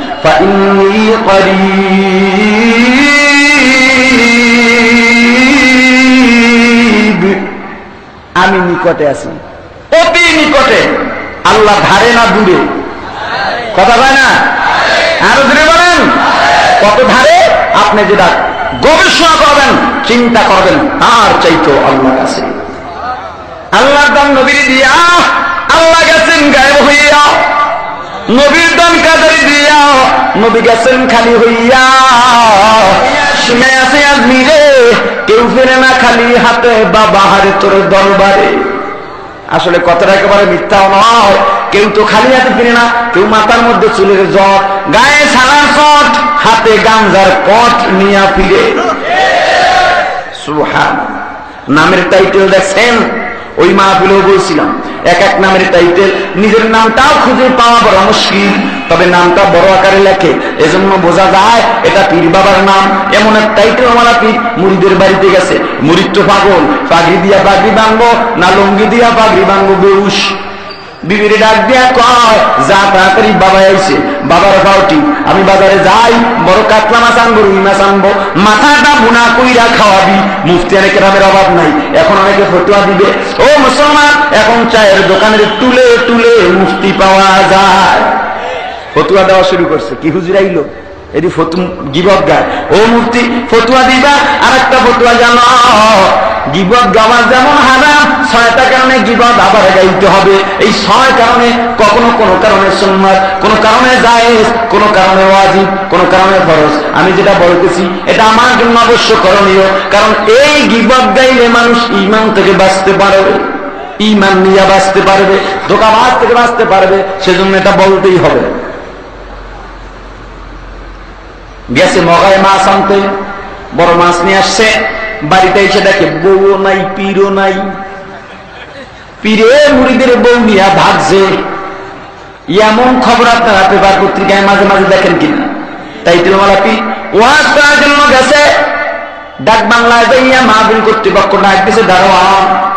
আমি নিকটে আছি। অতি নিকটে। আল্লাহ ধারে না দূরে। কথা হয় না? আরও দূরে বলেন। কত ধারে? আপনি যে ডাক গবেষণা করবেন, চিন্তা করবেন আর চাইতো আল্লাহ কাছে। আল্লাহর দান নবীর দিয়া, আল্লাহ গেছেন গায়েব হইয়া। নবীর দান কাদের দিয়া, নবী গেছেন খালি হইয়া। শুনে আছে আজমি রে কেউ ফেরে না খালি হাতে বা বাহারে তোর দরবারে। আসলে কথাটা একেবারে মিথ্যাও নয়। কেউ তো খালি হাতে ফিরে না, কেউ মাথার মধ্যে চুলের জট গায়ে সারা চট হাতে গাঞ্জার পট নিয়া ফিরে। সুহান নামের টাইটেল দেখছেন? ওই মাহফিলেও বলছিলাম, এক এক নামের টাইটেল নিজের নামটাও খুঁজে পাওয়া বড় মুশকিল। তবে নামটা বড় আকারে লেখে, এজন্য বোঝা যায় এটা পীর বাবার নাম। এমন এক টাইটেল আমার পীর মুড়িদের বাড়িতে গেছে। মুড়ির তো পাগল, পাগড়ি দিয়া পাগড়ি বাঙ্গো না লঙ্গি দিয়া পাগড়ি বাঙ্গো বেউস বিবিরে ডাক দিয়া কয়, যা তাড়াতাড়ি বাবা আইছে বাবার পাউটি আমি বাজারে যাই, বড় কাতলা মাছ আনব, রুই মাছ আনব, মাথাটা বুনা কইরা খাওয়াবি, মুফতি অনেক রামের অভাব নাই, এখন অনেকে ফতুয়া দিবে, ও মুসলমান, এখন চায়ের দোকানের টুলে টুলে মুফতি পাওয়া যায়। ফতুয়া দেওয়া শুরু করছে, কি হুজুর আইলো? এটি ফতু গিবক গায়, ও মুফতি, ফতুয়া দিবা আর একটা ফতুয়া জানো গিবত গাওয়া যেমন হারাম ছয়টা কারণে গিবত আবার গাইতে হবে। এই ছয় কারণে কখনো কোনো কারণে সুন্নাত, কোনো কারণে জায়েজ, কোনো কারণে ওয়াজিব, কোনো কারণে ফরজ। আমি যেটা বলতেছি, এটা আমার জন্য অবশ্য করণীয়, কারণ এই গিবত গাইলে মানুষ ইমান থেকে বাঁচতে পারবে। ইমান নিয়ে বাঁচতে পারবে, ধোকাবাজ থেকে বাঁচতে পারবে, সেজন্য এটা বলতেই হবে। গেছে মগায় মাছ আনতে, বড় মাছ নিয়ে আসছে বাড়িতে এসে দেখে বউও নাই, পীরও নাই। পীরে মুড়িদের বউ নিয়ে ভাগছে। এমন খবর আপনারা পেপার পত্রিকায় মাঝে মাঝে দেখেন কিনা? তাই তোমার আপনি ওয়াজ করার জন্য গেছে। ডাক বাংলায় মাহবিল কর্তৃপক্ষ ডাক দিছে দারোয়ান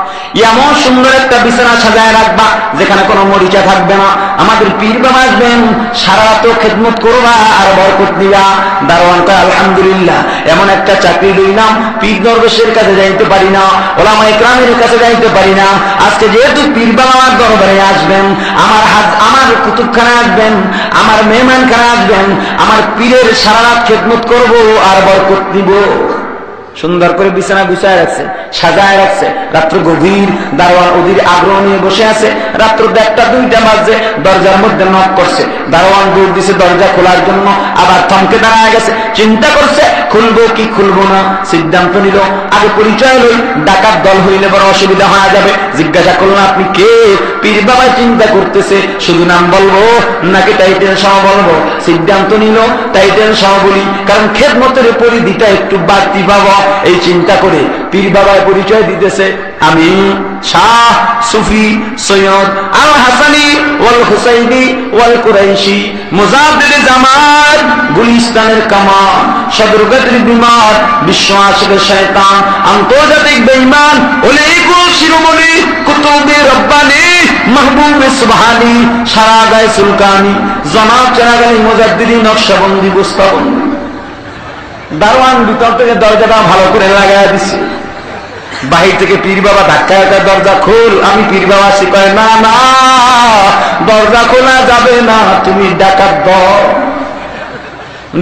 এমন সুন্দর একটা বিছানা সাজায় রাখবা, যেখানে কোনো মরিচা থাকবে না। আমাদের পীর বাবা আসবেন, সারা রাত খেদমত করবা আর বরকত দিবা দারোয়ানটা আলহামদুলিল্লাহ, এমন একটা চাকরি লইলাম, পীর দরবেশের কাছে যাইতে পারি না ওলামা ইকরামের কাছে যাইতে পারি না। আজকে যেহেতু পীর বাবা আমার দরবারে আসবেন, আমার হাত আমার কুতুবখানে আসবেন, আমার মেহমানখানে আসবেন, আমার পীরের সারা রাত খেদমত করব আর বরকত দিব সুন্দর করে বিছানা গুছায় রাখছে, সাজায় রাখছে। রাত্র গভীর, দারোয়ান অধীর আগ্রহ নিয়ে বসে আছে। রাত্র একটা দুইটা বাজছে, দরজার মধ্যে নক করছে। দারোয়ান দৌড় দিছে দরজা খোলার জন্য, আবার থমকে দাঁড়ায় গেছে। চিন্তা করছে, খুলবো কি খুলবো না? সিদ্ধান্ত নিল, আগে পরিচয় লই, ডাকাত দল হইলে বড় অসুবিধা হয়ে যাবে। জিজ্ঞাসা করল, আপনি কে? পীর বাবা চিন্তা করতেছে, শুধু নাম বলব? নাকি টাইটেল সহ বলব? সিদ্ধান্ত নিল, টাইটেল সহ বলি, কারণ খেদমতের পরিধিটা একটু বাড়তি পাবো। এই চিন্তা করে পীর বাবার পরিচয় দিতেছে। আমি শাহ সুফি সৈয়দ আল হাসানি ওয়াল হুসাইনি ওয়াল কুরাইশি মুজাদ্দিদ জামান গুলিস্তানের কামান সদরগতির বিমান বিশ্ব আসলে শয়তান আন্তর্জাতিক বেইমান অলিকুল শিরোমণি কুতুবে রব্বানি মাহবুবে সুবহানি সারা গায়ে সুলকানি জনাব চেরাগানি মোজাদ্দিদি নকশাবন্দি বুস্তাবন্দি দারোয়ান ভিতর থেকে দরজাটা ভালো করে লাগাই দিচ্ছে বাহির থেকে পীর বাবা ধাক্কা একটা দরজা খোল, আমি পীর বাবা শিখায় না না, দরজা খোলা যাবে না, তুমি ডাকাত দর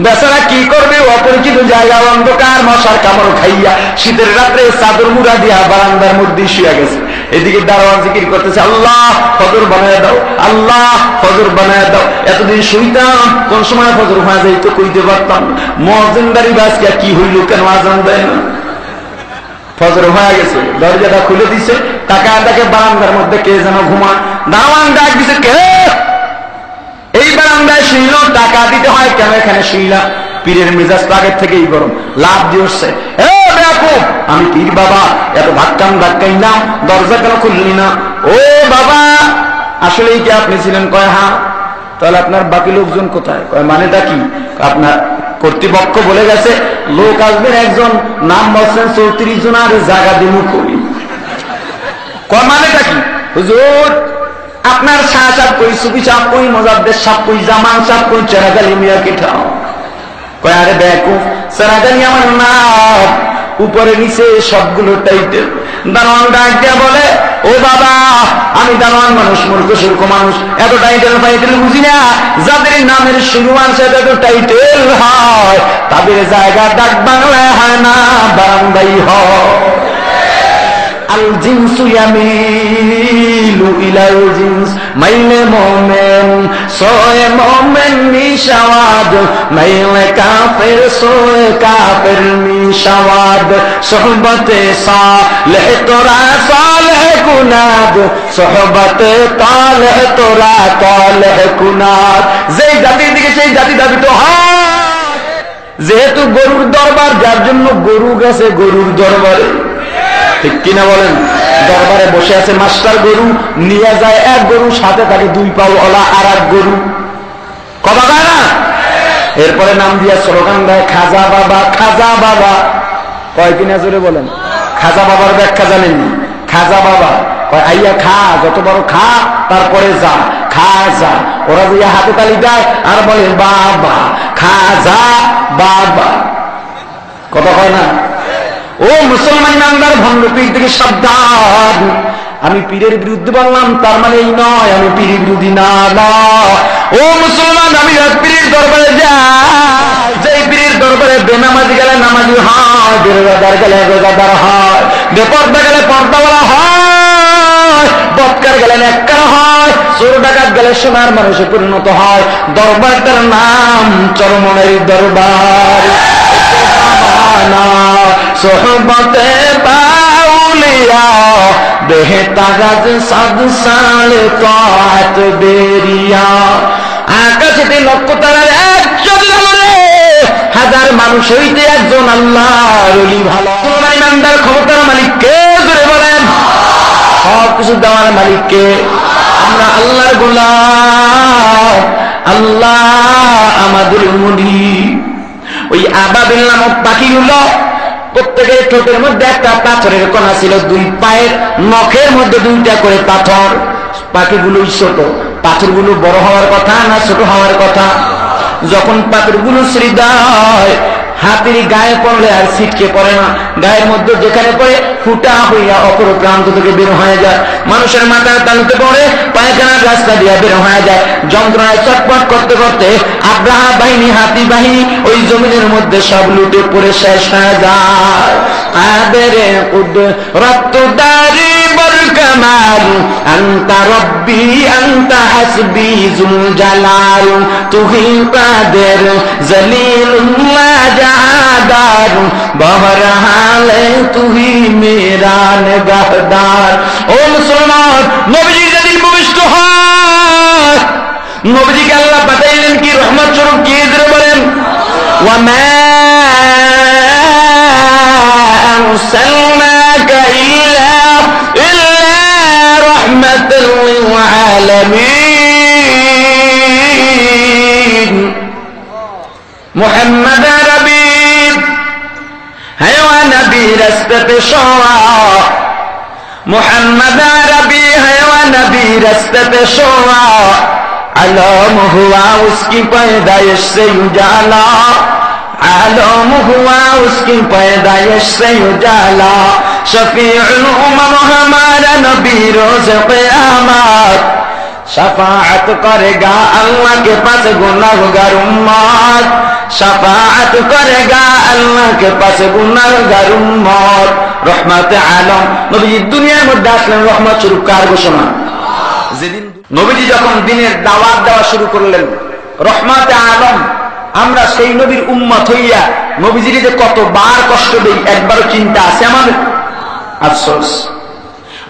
বেচারা কি করবে? অপরিচিত জায়গা অন্ধকার মশার কামড় খাইয়া শীতের রাত্রে চাদর মুড়া দিয়া বারান্দার মধ্যে শুয়ে গেছে। এদিকে দারোয়ান জিকির করতেছে, আল্লাহ, ফজর বানায় দাও, আল্লাহ, ফজর বানায় দাও। এতদিন শুইতাম, কোন সময় ফজর হয়ে যাইতো কইতে পারতাম মজিনদারি বাসকে কি হইল কেন আজান দেয় না? ফজর হয়ে গেছে, দরজাটা খুলে দিছে টাকা তাকে বারান্দার মধ্যে কে যেন ঘুমা দাওয়ান ডাক দিছে, কে? এই বারান্দায় শুইল, টাকা দিতে হয় কেন এখানে শুইলা? পীরের মেজাজ তো আগের থেকেই গরম। লাভ দিয়ে আমি পীর বাবা, এত ধাক্কাম ধাক্কাইলাম দরজা কেন খুললি না? ও বাবা, আসলেই কি আপনি ছিলেন? কয় হ্যাঁ তাহলে আপনার বাকি লোকজন কোথায়? কয়, মানেটা কি? আপনার কর্তৃপক্ষ বলে গেছে, লোক আসবেন একজন, নাম বলছেন চৌত্রিশ জন, আর জায়গা দিমু কবি কয়, মানেটা কি? হুজুর, আপনার শাহ সাপ কই সুবি সাপ কই মজাদ্দের সাপ কই, জামান সাপ কই, চেরাগালি মিয়া কিঠাও আরে দেখো সারা জানি আমার নাম উপরে নিচে সবগুলো টাইটেল দারোয়ান ডাক বলে, ও বাবা, আমি দারোয়ান মানুষ মূর্খ সুর্খ মানুষ, এত টাইটেল বুঝি না। যাদের নামের শুরু আছে এত টাইটেল হয়, তাদের জায়গা ডাক বাংলায় হয় না, বারান্দাই হয়। জিন্স মাইলে মোমেন সোয়ে মোমেন মিশাওয়াদ মাইলে কাফের সোয়ে কাফের মিশাওয়াদ সোহবতে সালেহ তোরা সালেহ কুনাদ সোহবতে তালেহ তোরা তালেহ কুনাদ যেই জাতির দিকে সেই জাতি দাবি তো হা যেহেতু গরুর দরবার, যার জন্য গরু গেছে গরুর দরবারে। ঠিক কিনা বলেন? দরবারে বসে আছে মাস্টার গরু, নিয়ে যায় এক গরু, সাথে থাকে দুই পাও ওলা আর এক গরু। কথা না? এরপরে নাম দিয়া স্লোগান দেয়, খাজা বাবা খাজা বাবা। কয় কিনা জোরে বলেন। খাজা বাবার ব্যাখ্যা জানেন খাজা বাবা। কয়, আইয়া খা, যত বড় খা, তারপরে যা, খা যা। ওরা দিয়ে হাতে তালি দেয় আর বলে, বাবা খাজা বাবা। কথা কয় না? ও মুসলমান ভণ্ড পীর থেকে সাবধান। আমি পীরের বিরুদ্ধে বললাম, তার মানে এই নয়, আমি পীরের বিরোধী না ও মুসলমান, আমি পীরের দরবারে যাই। যে পীরের দরবারে বেনামাজি গেলে নামাজি হয় বেরোজাদার গেলে রোজাদার হয়, বেপর্দা গেলে পর্দাওয়ালা হয়, বৎকার গেলে নেককার হয়, চোর ডাকাত গেলে সোনার মানুষে পরিণত হয়। দরবারটার নাম চরমনের দরবার। সোহবতে বাউলিয়া বেহতারাজ সাদ তাত বেরিয়া। লক্ষ তারার হাজার মানুষ হইতে একজন আল্লাহ ভালো। ইমানদার ক্ষমতার মালিক কে ধরে বলেন। সব কিছু দেওয়ার মালিককে আমরা আল্লাহর গোলাম, আল্লাহ আমাদের মুড়ি ওই আবাবিল নামক পাখিগুলো প্রত্যেকের ঠোঁটের মধ্যে একটা পাথরের কণা ছিল, দুই পায়ের নখের মধ্যে দুইটা করে পাথর। পাখিগুলোই ছোট। পাথরগুলো বড় হওয়ার কথা না ছোট হওয়ার কথা? যখন পাথরগুলো শ্রীদায় হাতির গায়ে পড়লে আর ছিটকে পড়ে না। গায়ের মধ্যে যেখানে পড়ে ফুটা হইয়া অপর প্রান্ত থেকে বের হয়ে যায়। মানুষের মাথার তালুতে পড়ে, পায়খানার রাস্তা দিয়া বের হয়ে যায়। যন্ত্রণায় চটপট করতে করতে আব্রাহা বাহিনী, হাতি বাহিনী ওই জমিনের মধ্যে সব লুটে পড়ে শেষ হয়ে যায়। আদের তুহি মে মেরা নেগাহদার ও মুসলমান নবীজি যেদিন ভূমিষ্ঠ হয় নবীজিকে আল্লাহ পাঠাইলেন কি রহমত স্বরূপ কি ধরে বলেন ওয়ামা أرسلناك إلا إلا رحمة للعالمين محمد রাস্তাতে পেশা محمد عربی ہے و نبی رست شوا علم ہوا اس کی پیدائش سے اجالا علم ہوا اس کی پیدائش سے اجالا شفیع الامم ہمارا نبی روز قیامت شفاعت کرے گا اللہ کے پاس گناہگار امت সাফাত করেগা আল্লাহ কে পাশে গুনার গারুম মত রহমাতে আলম। নবীজি দুনিয়ার মধ্যে আসলেন, রহমত স্বরূপ কার ঘোষণা? যেদিন নবীজি যখন দিনের দাওয়াত দেওয়া শুরু করলেন, রহমাতে আলম, আমরা সেই নবীর উম্মত হইয়া নবীজির যে কতবার কষ্ট দেই, একবারও চিন্তা আছে আমাদের? আফসোস।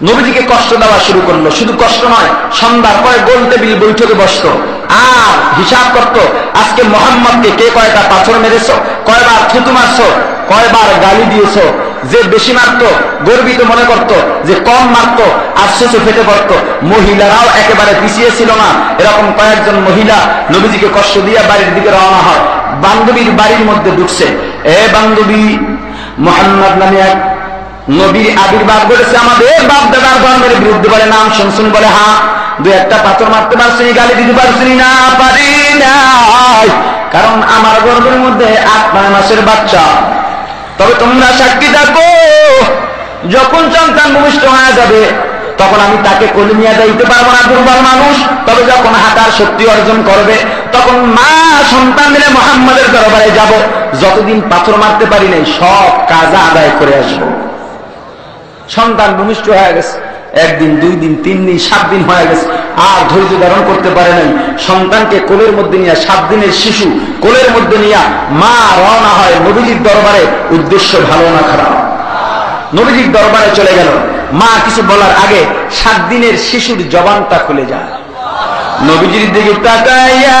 নবীজিকে কষ্ট দেওয়া শুরু করল। শুধু কষ্ট নয়, সন্ধ্যার পরে গোল টেবিল বৈঠকে বসতো। আর হিসাব করতো, আজকে মোহাম্মদকে কে কয়টা পাথর মেরেছ, কয়বার থুতু মারছ, কয়বার গালি দিয়েছ। যে বেশি মারত, গর্বিত মনে করত, যে কম মারত আশ্বাসে ফেটে পড়ত। মহিলারাও একেবারে পিছিয়ে ছিল না। এরকম কয়েকজন মহিলা নবীজিকে কষ্ট দিয়ে বাড়ির দিকে রওনা হয়। বান্ধবীর বাড়ির মধ্যে ঢুকছে। এ বান্ধবী, মোহাম্মদ নামে এক নবীর আবির্ভাব করেছে আমাদের বাপ দাদার ধর্মের বিরুদ্ধে বলে নাম শুনশুন বলে হা। দু একটা পাথর মারতে পারছি গালি দিতে পারছি না পারি নাই। কারণ আমার গর্বের মধ্যে আট, নয় মাসের বাচ্চা। তবে তোমরা সাক্ষী থাকো, যখন সন্তান ভূমিষ্ঠ হয়ে যাবে, তখন আমি তাকে কোলে নিয়ে যাইতে পারব না, দুর্বল মানুষ। তবে যখন হাঁটার শক্তি অর্জন করবে, তখন মা সন্তান মিলে মোহাম্মদের দরবারে যাব। যতদিন পাথর মারতে পারি নাই, সব কাজ আদায় করে আসব। সন্তান ভূমিষ্ঠ হয়ে গেছে। একদিন, দুই দিন, তিন দিন, সাত দিন হয়ে গেছে। আর ধৈর্য ধারণ করতে পারে নাই। সন্তানকে কোলের মধ্যে নিয়ে, সাত দিনের শিশু কোলের মধ্যে নিয়ে মা রওনা হয় নবীজির দরবারে। উদ্দেশ্য ভালো না খারাপ? নবীজির দরবারে চলে গেল। মা কিছু বলার আগে সাত দিনের শিশুর জবানটা খুলে যায়। নবীজির দিকে তাকাইয়া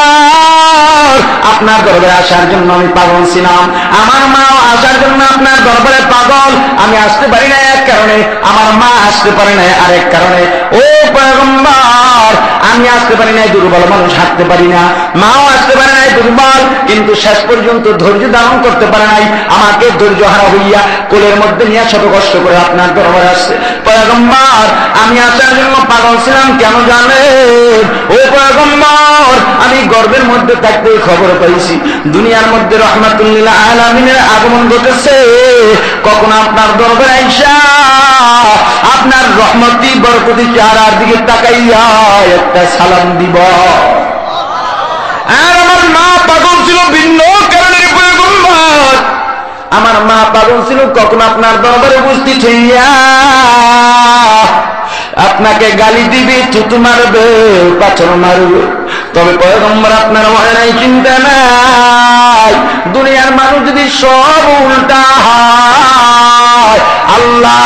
আপনার দরবারে আসার জন্য আমি পাগল ছিলাম। আমার মাও আসার জন্য আপনার দরবারে পাগল। আমি আসতে পারি না এক কারণে, আমার মা আসতে পারে না আরেক কারণে। ও পয়গম্বর, আমি আসতে পারি না, দুর্বল মানুষ হাঁটতে পারি না। মাও আসতে পারে নাই দুর্বল, কিন্তু শেষ পর্যন্ত ধৈর্য ধারণ করতে পারে নাই। আমাকে ধৈর্য হারা হইয়া কোলের মধ্যে নিয়ে ছোট কষ্ট করে আপনার দরবারে আসছে। পয়গম্বর, আমি আসার জন্য পাগল ছিলাম, কেন জানে ও পয়গম্বর, আমি গর্বের মধ্যে থাকতে খবর পাইছি দুনিয়ার মধ্যে রহমাতুল্লাহ আলমিনের আগমন ঘটেছে। কখন আপনার দরবারে আইসা, আপনার রহমতি, বরকতি চেহারার দিকে তাকাইয়া একটা সালাম দিব। আর আমার মা পাগল ছিল, ভিন্ন কারণের পয়গম্বর আমার মা পাগল ছিল, কখন আপনার দরবারে উপস্থিত হইয়া আপনাকে গালি দিবে চুতু মারবে পাচর মারবে। তবে পয়গম্বর, আপনার মনে নাই চিন্তা নাই। দুনিয়ার মানুষ যদি সব উল্টা হয়, আল্লাহ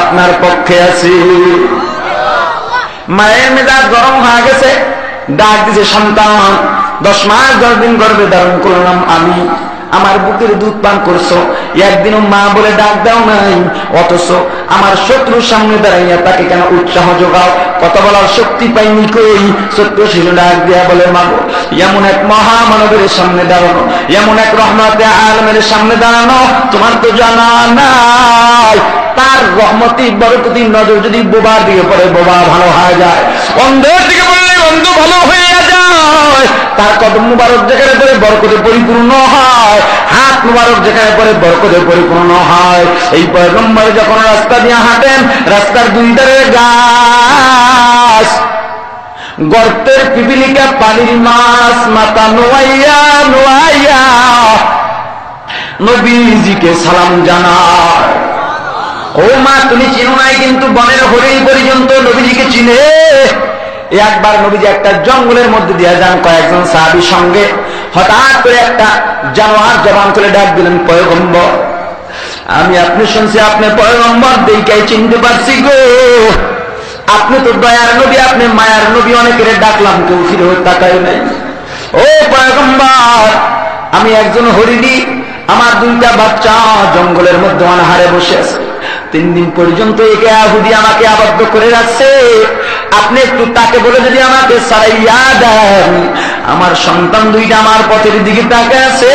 আপনার পক্ষে আছি। মায়ের মেজাজ গরম হয়ে গেছে, ডাক দিছে, সন্তান, দশ মাস দশ দিন গর্বে ধারণ করলাম আমি। আমার বুকের দুধ পান করছ। একদিনও মা বলে ডাক দাও নাই। অথচ আমার শত্রুর সামনে দাঁড়াইয়া তাকে কেন উৎসাহ যোগাও? কত বলার শক্তি পাইনি কই? শত্রু শিশু ডাক দিয়া বলে মাগো এমন এক মহামানবের সামনে দাঁড়ানো, এমন এক রহমতে আলমের সামনে দাঁড়ানো, তোমার তো জানা নাই। তার রহমতি বরকতি নজর যদি বোবার দিকে পড়ে বোবা ভালো হয়ে যায়। অন্ধের দিকে পড়লে অন্ধ ভালো হয়ে যায় তার কদম মুবারক যেখানে পরে বরকতে পরিপূর্ণ হয়, হাত মুবারক যেখানে পরে বরকতে পরিপূর্ণ হয়। এই পয়গম্বর যখন রাস্তা দিয়ে হাঁটেন, রাস্তার দুই ধারে গাছ, গর্তের পিপিলিকা পানির মাছ মাতা নোয়াইয়া নোয়াইয়া নবীজিকে সালাম জানায়। ও মা, তুমি চিনো নাই, কিন্তু বনের হরিণ পর্যন্ত নবীজিকে চিনে। একবার নবীজি একটা জঙ্গলের মধ্যে দিয়ে যান কয়েকজন সাহাবির সঙ্গে। হঠাৎ করে একটা জানোয়ার জবান করে ডাক দিলেন, পয়গম্বর, আমি আপনি শুনছি, আপনি পয়গম্বর দিকেই চিনতে পারছি গো। আপনি তো দয়ার নবী, আপনি মায়ার নবী, অনেকের ডাকলাম, কেউ ফিরে তাকাই নাই। ও পয়গম্বর, আমি একজন হরিণী, আমার দুইটা বাচ্চা জঙ্গলের মধ্যে অনাহারে বসে আছে। তিন দিন পর্যন্ত একে আহুদি আমাকে আবদ্ধ করে রাখছে আপনি একটু তাকে বলে যদি আমাকে সারাইয়া দেন, আমার সন্তান দুইটা আমার পথের দিকে তাকে আছে।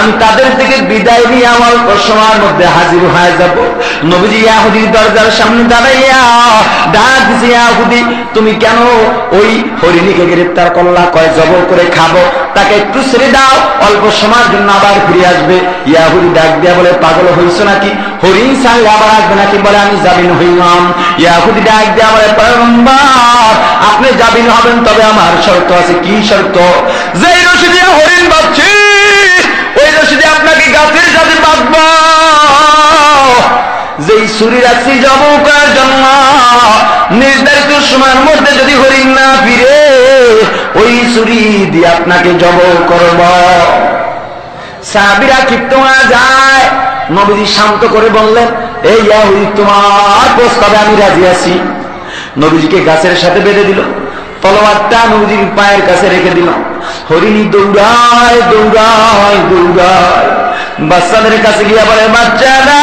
আমি তাদের থেকে বিদায় নিয়ে আমার সময়ের মধ্যে হাজির হয়ে যাব। নবীজি ইয়াহুদির দরজার সামনে দাঁড়াইয়া ডাক দিছে, ইয়াহুদি, তুমি কেন ওই হরিণীকে গ্রেপ্তার করলা? কয় জব করে খাব। তাকে একটু ছেড়ে দাও। অল্প সময়ের জন্য আবার ফিরে আসবে। ইয়াহুদি ডাক দিয়া বলে, পাগল হইছ নাকি? হরিণ আপনি জামিন হবেন, তবে আমার শর্ত আছে, কি শর্ত? যে রশিদে হরিণ বাচ্ছি ওই রশিদে আপনাকে গাছের সাথে বাঁধব। যেই ছুরি রাখছি জব করার জন্য, নির্ধারিত সময়ের মধ্যে যদি হরিণ না ফিরে, ওই ছুরি দিয়ে আপনাকে জব করব। সাবিরা ক্ষিপ্ত যায় নবীজি শান্ত করে বললেন, এই তোমার প্রস্তাবে আমি রাজি আছি। নবীজিকে গাছের সাথে বেঁধে দিল, তলোয়ারটা নবীজির পায়ের কাছে রেখে দিল। হরিণী দৌড়ায় দৌড়ায় দৌড়ায়। বাচ্চাদের কাছে গিয়ে বলে, বাচ্চারা,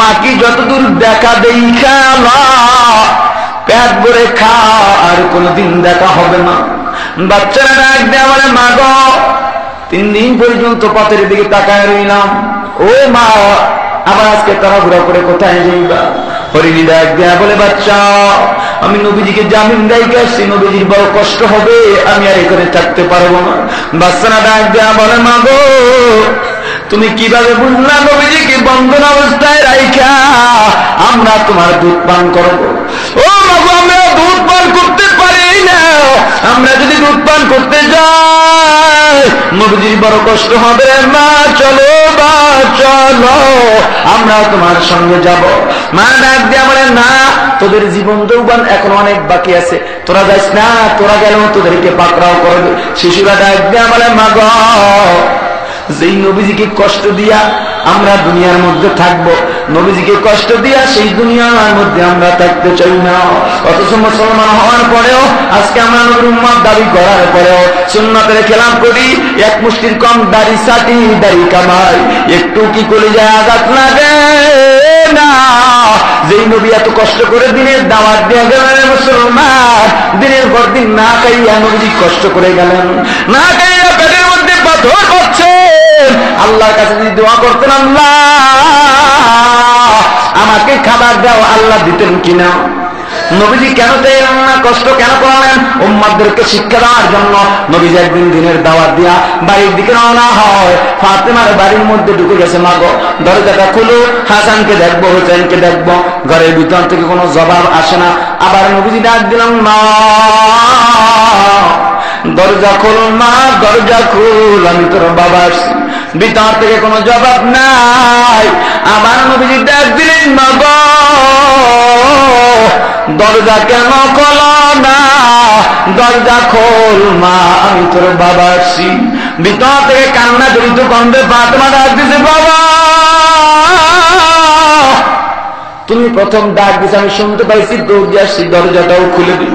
মাকে যতদূর দেখা দেই পেট ভরে খা, আর কোনদিন দেখা হবে না। বাচ্চারা ডাক দেয়া বলে, মা গো তিন দিন পর্যন্ত পথের দিকে তাকায় রইলাম। ও মা, আবার আজকে তাড়াহুড়া করে কোথায় যাইবা? তুমি কীভাবে বুঝলা বন্ধন অবস্থায় রাইখা? আমরা তোমার দুধ পান করব। ও মাগো আমরা দুধ পান করতে পারি না। আমরা যদি দুধ পান করতে যাই নবীজির বড় কষ্ট হবে মা চলো বা চলো, আমরা তোমার সঙ্গে যাব। মা ডাক দিয়ে বলে, না, তোদের জীবন যৌবন এখন অনেক বাকি আছে। তোরা যাস না, তোরা গেলেও তোদেরকে পাকড়াও করবে শিশুরা ডাক দিয়ে বলে মা গো যেই নবীজিকে কষ্ট দিয়া আমরা দুনিয়ার মধ্যে থাকব নবীজিকে কষ্ট দিয়া সেই দুনিয়ার মধ্যে আমরা থাকতে চাই না। অথচ মুসলমান হওয়ার পরেও, আজকে আমরা উম্মাদ দাবি করার পরেও সুন্নতের খেলাম করি, এক মুষ্টির কম দাড়ি সাটি দাড়ি কামাই। একটু কি করে যায় আঘাত লাগে? না। যেই নবী এত কষ্ট করে দিনের দাওয়াত দিয়ে গেলেন মুসলমান, দিনের পর দিন না খাইয়া নবীজি কষ্ট করে গেলেন। না খাইয়া পেটের মধ্যে পাথর হচ্ছে আল্লাহর কাছে যদি দোয়া করতেন, আল্লাহ। আমাকে খাবার দাও, আল্লাহ দিতেন কিনা? নবীজি কেন চাইলেন না? কষ্ট কেন করলেন? উম্মাদেরকে শিক্ষা দেওয়ার জন্য নবীজি একদিন দিনের দাওয়াত দিয়া বাড়ির দিকে রওনা হয়। ফাতেমার বাড়ির মধ্যে ঢুকে গেছে, মাগো, দরজাটা খুলো, হাসানকে দেখব হোসেনকে দেখব। ঘরের ভিতর থেকে কোনো জবাব আসে না। আবার নবীজি ডাক দিলাম মা, দরজা খোল মা, দরজা খুল, আমি তোর বাবা আসছি। ভিতর থেকে কোনো জবাব নাই। আমার নবীজি ডাক দিলেন দরজা কেন খোল না? দরজা খোল মা, আমি তোর বাবা আসছি। ভিতর থেকে কান্না জড়িত কন্দে ফাতেমা ডাক দিছে, বাবা, তুমি প্রথম ডাক দিছে, আমি শুনতে পাইছি দৌড়ে আসছি, দরজাটাও খুলে দিব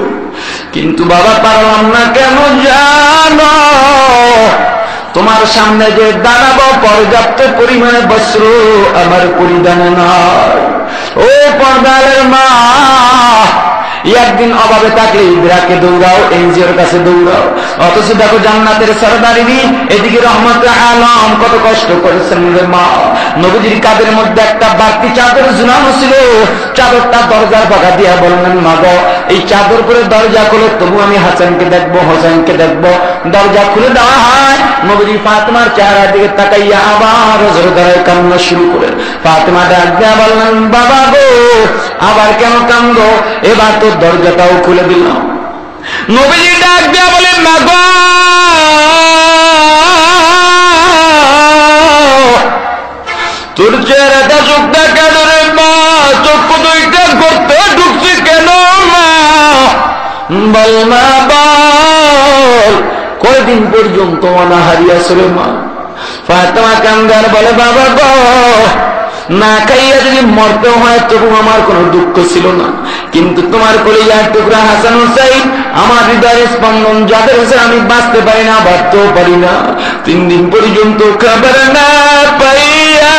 কিন্তু বাবা, পারলাম না, কেন জানো? তোমার সামনে যে দাঁড়াবো পর্যাপ্ত পরিমাণে বস্ত্র আমার পরিধানে নয়। ও পর্দালের মা একদিন অভাবে থাকলে ইন্দিরাকে দৌড়াও, এনজিওর কাছে দৌড়াও। অথচ দেখো জান্নাতের সরদারিনী এদিকে রহমত আলম, কত কষ্ট করেছেন মা। নবীজির কাদের মধ্যে একটা বাড়তি চাদর ঝুলানো ছিল। চাদরটা দরজার বাগা দিয়া বললেন মা গো এই চাদর করে দরজা খুলে, তবু আমি হাসানকে দেখব হোসেনকে দেখব। দরজা খুলে দেওয়া হয়। নবীজি ফাতেমার চেহারার দিকে তাকাইয়া আবার জোরদারের কান্না শুরু করে। ফাতেমা ডাক দেয়া বললেন, বাবা গো, আবার কেন কান্দ? এবার তো দরজাটাও খুলে দিল নবীজি ডাক দেয়া বলেন তোর চেহারাটা চোখটা কেন রে মা? চক্ষু দুইটা করতে ঢুকছি কেন মা? বল মা, বল। কয়দিন পর্যন্ত অনাহারি আসলে মা? ফাতেমা কান্দার বলে, বাবা গো না খাইয়া যদি মরতে হয়, তবু আমার কোনো দুঃখ ছিল না। কিন্তু তোমার কলিজার টুকরা হাসান হুসাইন, আমার হৃদয়ের স্পন্দন যাদের হচ্ছে আমি বাঁচতে পারি না, বাঁচতেও পারি না। তিন দিন পর্যন্ত খাবার না পাইয়া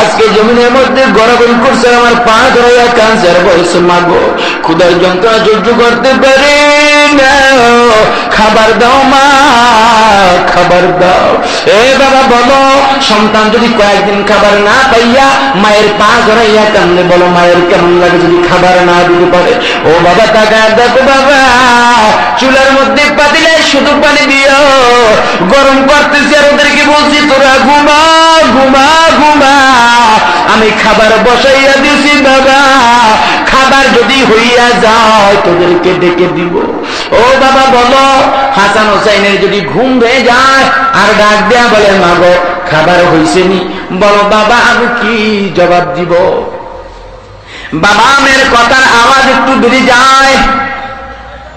আজকে জমিনের মধ্যে গড়াগড়ি করছে আমার পা ধরাইয়া ক্যান্সার বয়স মাগো ক্ষুদার যন্ত্রণা সহ্য করতে পারি খাবার দাও মা, খাবার দাও। এ বাবা বলো, সন্তান যদি কয়েকদিন খাবার না পাইয়া মায়ের পা ধরাইয়া কান্দে, বলো মায়ের কেমন লাগে যদি খাবার না দিতে পারে? ও বাবা টাকা দেখো বাবা, চুলার মধ্যে পাতিলে শুধু পানি দিও। গরম করতেছি আর ওদেরকে বলছি, তোরা ঘুমা ঘুমা ঘুমা। আমি খাবার বসাইয়া দিছি, বাবা। খাবার যদি হইয়া যায়, তোদেরকে ডেকে দিব। ও বাবা, বলো, হাসান হোসাইনের যদি ঘুম হয়ে যায়, আর ডাক দেয়া বলে, মাগো, খাবার হইছে নি? বলো, বাবা, আমি কি জবাব দিব? বাবা, আমের কথার আওয়াজ একটু বেড়ে যায়।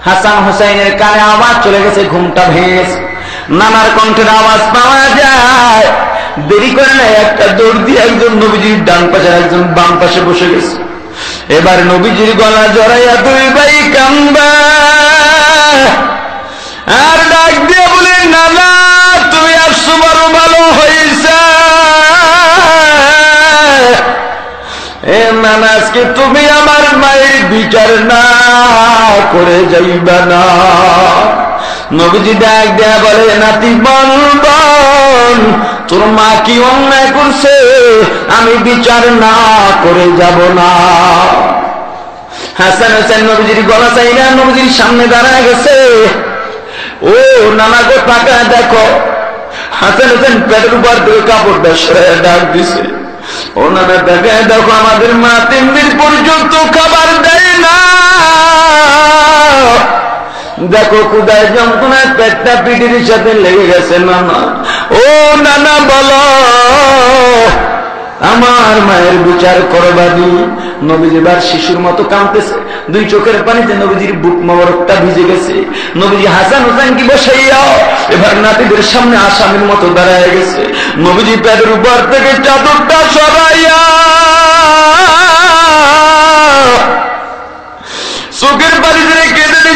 হাসান হোসাইনের কানে আওয়াজ চলে গেছে, ঘুমটা ভেস নানার কণ্ঠের আওয়াজ পাওয়া যায়। দেরি করে না একটা দৌড় দিয়ে একজন নবীজির ডান পাশে একজন বাম পাশে বসে গেছে। এবার নবীজির গলা জড়াইয়া দুই ভাই কান্দা। আর ডাক দিয়ে বলে নানা তুমি আসছো বড় ভালো হয়েছে এ নানা আজকে তুমি আমার মায়ের বিচার না করে যাইবা না। নবীজি ডাক দেয়া বলে, নাতি বল তোর মা কি অন্যায় করছে? আমি বিচার না করে যাব না। হাসান হোসেন নবীজির গলা চাই না নবীজির সামনে দাঁড়ায় গেছে। ও নানা গো, টাকা দেখো। হাসান হোসেন পেটের উপর থেকে কাপড়টা সরে ডাক দিছে। ও নানা টাকা দেখো আমাদের মা তিন দিন পর্যন্ত খাবার দেয় না। দেখো কুদায় যন্ত্রণায় পেটটা পিঠির সাথে লেগে গেছে নানা ও, নানা বলো, আমার মায়ের বিচার করবানি নবীজি বার শিশুর মতো কাঁদতেছে। দুই চোখের পানিতে নবীজির বুক মবরকটা ভিজে গেছে। নবীজি হাসান হোসেন কি বসাইয়াও এবার নাতিদের সামনে আসামির মতো দাঁড়ায় গেছে। নবীজি প্যাডের উপর থেকে চাদরটা সরাইয়া চোখের পানি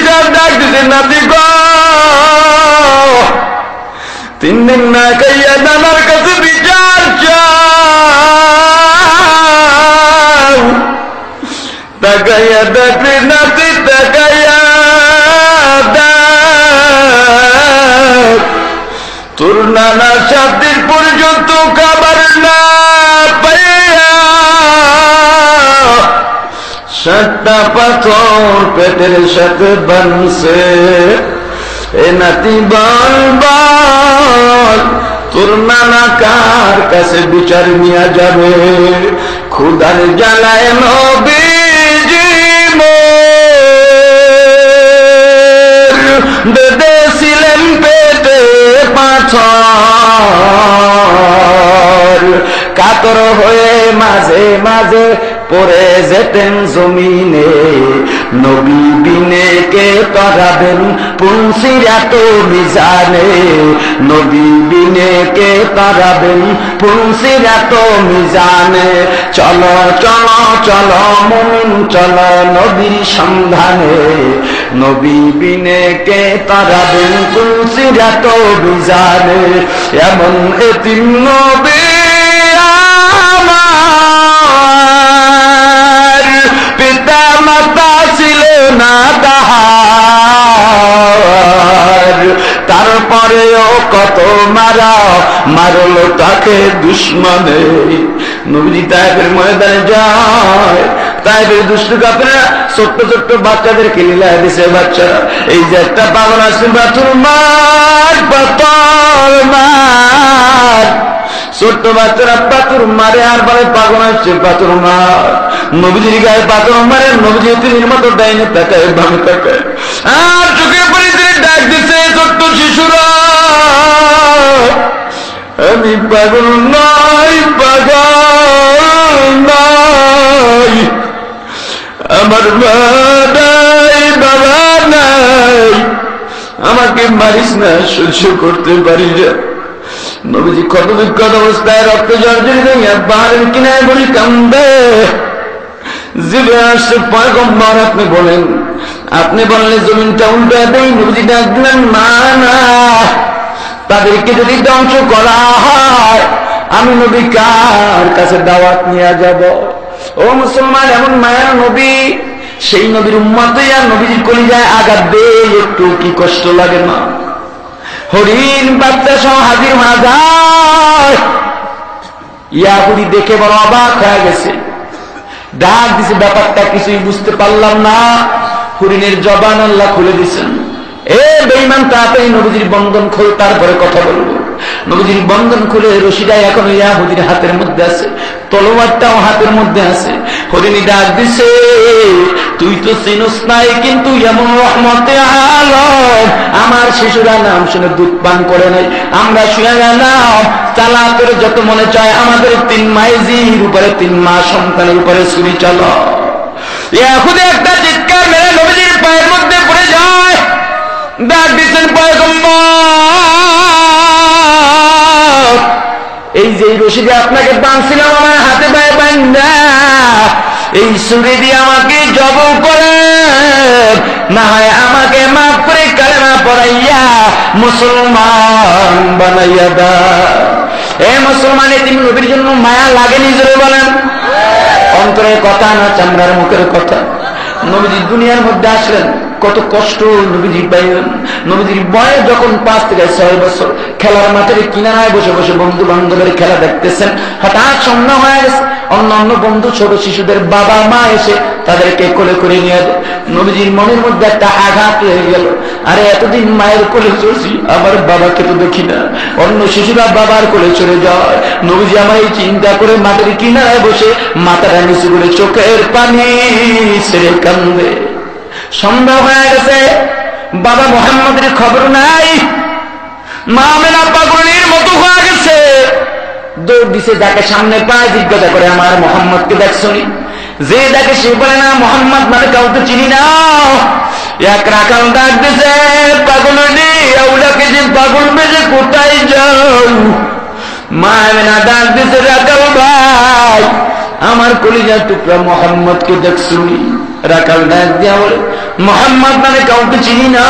নিজের ডাক দিতে নাতি গ। তিন দিন না খাইয়া নানার কাছে বিচার চাও। তাকাইয়া দেখলে নাতি, তাকাইয়া তোর নানা সাত দিন পর্যন্ত খাবার না সাতটা পাথর পেটের সাথে বানছে। এ নাতি বল তোর নানা কার কাছে বিচার নিয়ে যাবে? খুদার জ্বালায় নবীজি বেঁধেছিলেন পেটে পাথর। কাতর হয়ে মাঝে মাঝে পড়ে যেতেন জমিনে। নবী বিনে কে তরাবেন পুনসিরা তো মিজানে? নবী বিনে কে তরাবেন পুনসিরা তো মিজানে? চলো চলো চলো, মুমিন, চলো নবীর সন্ধানে। নবী বিনে কে তরাবেন পুনসিরা তো মিজানে? এমন এতিম নবী তাহার তারপরেও কত মারা মারল তাকে দুশ্মনে। নবীজি তাইবের ময়দানে যায়। তাইবের ছোট্ট ছোট্ট বাচ্চাদেরকে লীলায় দিছে, বাচ্চারা, এই যে একটা পাগল আছে বাথুর মার পাতর মার ছোট্ট বাচ্চারা পাথর মারে আর বলে, পাগল আসছে পাথর মার। নবীজির গায়ে পাথর মারে, নবীজি তিনির মতো ডাইনে তাকায়, বামে তাকায়। আর চোখে পরে তিনি ডাক দিচ্ছে ছোট্ট শিশুরা, আমি পাগল নাই, পাগল নয় আমার মা নাই, বাবা নাই। আমাকে মারিস না, সহ্য করতে পারি না। নবীজি কত বিক্ষত অবস্থায় রক্ত জর্জরিত হইয়া পাহাড়ের কিনায় বলি কান্দে। জিবে আসছে পয়গম্বর, আপনি বলেন, আপনি বললে জমিনটা উল্টো দেই, নবীজি ডাক দিলেন, না না, তাদেরকে যদি ধ্বংস করা হয়, আমি নবী কার কাছে দাওয়াত নিয়ে যাব? ও মুসলমান, এমন মায়া নবী, সেই নবীর উম্মতে আর নবীর কলিজায় আঘাত দে একটু কি কষ্ট লাগে না হরিণ বাচ্চা সহ হাজির হওয়া যায়। ইয়াহুদি দেখে বড় অবাক হয়ে গেছে। ডাক দিছে, ব্যাপারটা কিছুই বুঝতে পারলাম না। হরিণের জবান আল্লাহ খুলে দিছেন। এ বেইমান তাড়াতাড়ি নবীজির বন্ধন খোল, তারপরে কথা বলব। নবীজির বন্ধন খুলে রশিদা এখন ইয়াহুদির হাতের মধ্যে আছে, তলোয়ারটাও হাতের মধ্যে আছে। হরিণী ডাক দিছে, তুই তো চিনুস নাই কিন্তু এমন রহমতে আলম। আমার শিশুরা নাম শুনে দুধ পান করে নাই। আমরা শুয়ে গেলাম। চালা করে যত মনে চায় আমাদের তিন মাইজির উপরে তিন মা সন্তানের উপরে ছুরি চলো। ইয়াহুদে একটা চিৎকার মেরে নবীজির পায়ের মধ্যে পড়ে যায়। ডাক দিচ্ছেন পয়গম্বর। এই যে রশিদে আপনাকে বাঁধছিলাম আমার হাতে পায়ে বান্ধা এই সুরে দিয়ে আমাকে জব করে। না হয় আমাকে মাফ করে কালেমা পড়াইয়া মুসলমান বানাইয়া দা এ মুসলমানে তুমি নবীর জন্য মায়া লাগেনি, জোরে বলেন। অন্তরের কথা না চামড়ার মুখের কথা। নবীজি দুনিয়ার মধ্যে আসলেন। কত কষ্ট নবীজি পাইলেন নবীজির বয়স যখন পাঁচ থেকে ছয় বছর খেলার মাঠের কিনারায় বসে বসে বন্ধু বান্ধবের খেলা দেখতেছেন, হঠাৎ সন্ধ্যা হয়ে গেছে। অন্য অন্য বন্ধু ছোট শিশুদের বাবা মা এসে তাদেরকে কোলে করে নিয়ে নবীজির মনের মধ্যে একটা আঘাত হয়ে গেল। আরে, এতদিন মায়ের কোলে চলছি আমার বাবাকে তো দেখি না। অন্য শিশুরা বাবার কোলে চলে যায়। নবীজি আমার এই চিন্তা করে মাঠের কিনারায় বসে মাথাটা নিচু করে চোখের পানি ছেড়ে কান্দে। সন্ধ্যা হয়ে গেছে। বাবা মোহাম্মদের খবর নাই। মা মেনা পাগলির মতো হয়ে গেছে। দৌড় দিছে, যাকে সামনে পায়, জিজ্ঞাসা করে, আমার মোহাম্মদকে দেখছনি যে দেখে সে বলে, না, মোহাম্মদ মানে কাউকে চিনি টুকরা রাখাল ডাক দিয়া বলে, মোহাম্মদ মানে কাউকে চিনি না।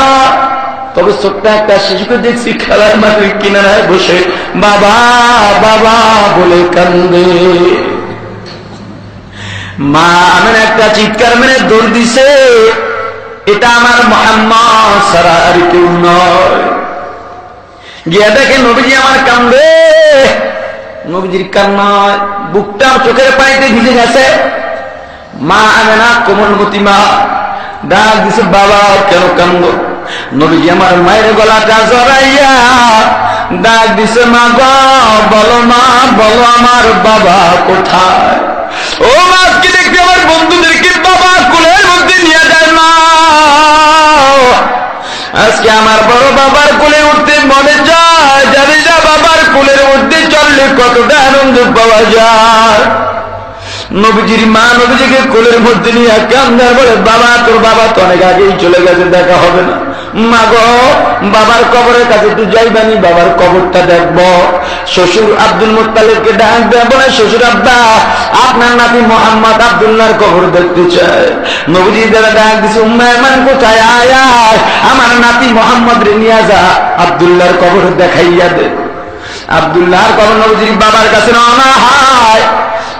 তবে ছোট্ট একটা শিশুকে দেখছি খেলার মাঠের কিনারায় বসে, বাবা বাবা, বলে কান্দে। মা আমার একটা চিৎকার মেরে দৌড় দিছে, এটা আমার মোহাম্মদ সারা আর কেউ নয়। গিয়া দেখে নবীজি আমার কান্দে। নবীজির কান্নায় বুকটা চোখের পানিতে ভিজে গেছে। মা আনে না, কোমলমতি মা। ডাক দিছে, বাবা, কেন কান্দ? নবীজি আমার মায়ের গলাটা জড়াইয়া ডাক দিছে, মা গো, বলো মা, বলো আমার বাবা কোথায়? ও মা, আজকে দেখতে আমার বন্ধুদেরকে বাবা কোলের মধ্যে নিয়ে যায় মা। আজকে আমার বড় বাবার কোলে উঠতে মনে যায়, জানি যা বাবার কোলের মধ্যে চললে কতটা আনন্দ পাওয়া যায়। নবীজির মা নবীজিকে কোলের মধ্যে নিয়ে কান্দার বলে, বাবা, তোর বাবা তো অনেক আগেই চলে গেছে, দেখা হবে না। মা গো, বাবার কবরের কাছে তুই যাইবানি, বাবার কবরটা দেখব। শ্বশুর আব্দুল মুতালিবকে ডাক দেয় বলে, শ্বশুর আব্বা, আপনার নাতি মোহাম্মদ আব্দুল্লাহর কবর দেখতে চায়। নবীজি দাদা ডাক দিছে উম্মায়মান কোথায়? আয় আয়, আমার নাতি মোহাম্মদ রে নিয়ে যা, আব্দুল্লাহর কবর দেখাইয়া দে। আব্দুল্লাহর কবর নবীজির বাবার কাছে রওনা হয়।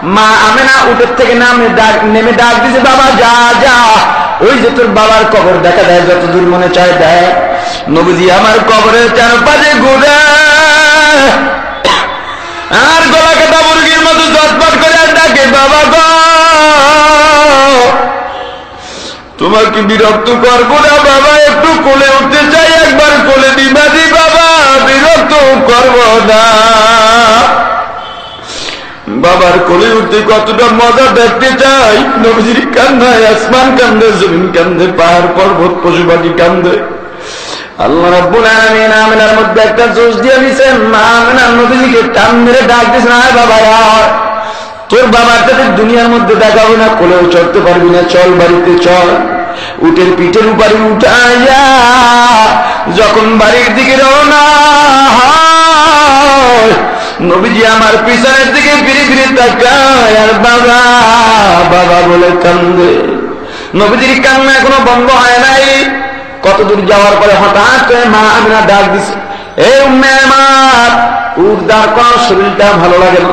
মা আমেনা উঠের থেকে নামে ডাক, নেমে ডাক দিছে, বাবা, যা যা। ওই যে তোর বাবার কবর, দেখা দেয় যত দূর মনে চায় দেয়। নবীজি, আমার কবরের চারপাশে ঘুরে। আর গলা কাটা মুরগির মতো চটপট করে ডাকে, বাবা গো, তোমাকে বিরক্ত করব না, বাবা, একটু কোলে উঠতে চাই, একবার কোলে দিবা দি বাবা, বিরক্ত করব না। বাবার কোলে উঠতে কতটা মজা দেখতে চাই। নবীজির কান্দায় আসমান কান্দে, জমিন কান্দে, পাহাড়, পর্বত পশু পাখি কান্দে। আল্লাহ রাব্বুল আলামিন আমিনার মধ্যে একটা জোশ দিয়ে দিয়েছেন মা আমিনা নবীজিকে টান মেরে ডাক দিয়েছেন, আয় বাবা আর তোর বাবার সাথে দুনিয়ার মধ্যে দেখা হবে না, কোলেও চড়তে পারবি না, চল বাড়িতে চল। উটের পিঠের উপরে উঠাইয়া যখন বাড়ির দিকে রওনা হয় নবীজি আমার পিছনের দিকে ফিরে ফিরে তাকায়, আর বাবা বাবা বলে কান্দে। নবীজির কান্না এখনও বন্ধ হয় নাই। কত দূর যাওয়ার পরে হঠাৎ করে মা আমিনা ডাক দিছে, এ উম্মে আমার উর্দার কোন শরীরটা ভালো লাগে না।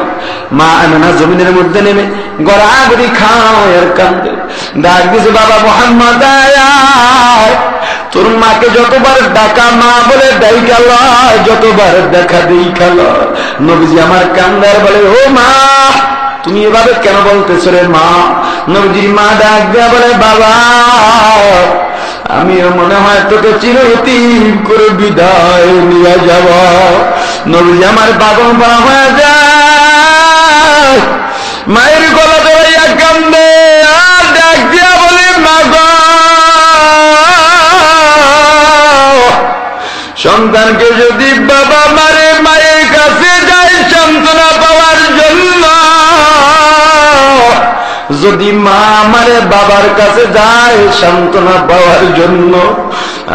মা আমিনা জমিনের মধ্যে নেমে গড়াগড়ি খাও এর কান্দে। ডাক দিছে, বাবা মোহাম্মদ আয়। তোর মাকে যতবার ডাকা মা বলে দেই গেল যতবার দেখা দেই খেল। নবীজি আমার কান্দার বলে, ও মা, তুমি এভাবে কেন বলতেছ রে মা? নবীজির মা ডাক দেয়া বলে, বাবা, আমিও মনে হয় তোকে চিরতিম করে বিদায় নিয়ে যাব। নবীজি আমার বাবা মা হয়ে যায়। মায়ের গলা সন্তানকে যদি বাবা মারে, মায়ের কাছে যায় সান্ত্বনা পাওয়ার জন্য। যদি মা মারে বাবার কাছে যায় সান্ত্বনা পাওয়ার জন্য,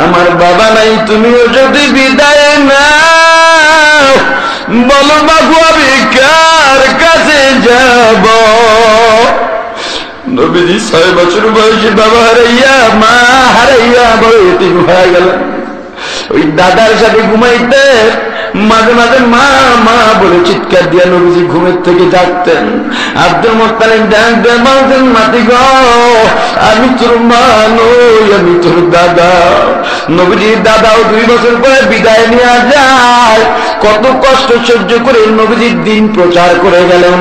আমার বাবা নাই, তুমিও যদি বিদায় না বলো, বাবু, আমি কার কাছে যাব? নবীজি ছয় বছর বয়সে বাবা হারাইয়া, মা হারাইয়া, বড় হয়ে গেলেন। ওই দাদার সাথে ঘুমাইতে মাঝে মাঝে মা মা বলে চিৎকার দিয়া নবীজি ঘুমের থেকে ডাকতেন আব্দুল মোত্তালিম ডাক দেন মাতি গ, আমি তোর মা নই, আমি তোর দাদা। নবীজির দাদাও দুই বছর পরে বিদায় নিয়ে যায়। কত কষ্ট সহ্য করে নবীজির দিন প্রচার করে গেলেন।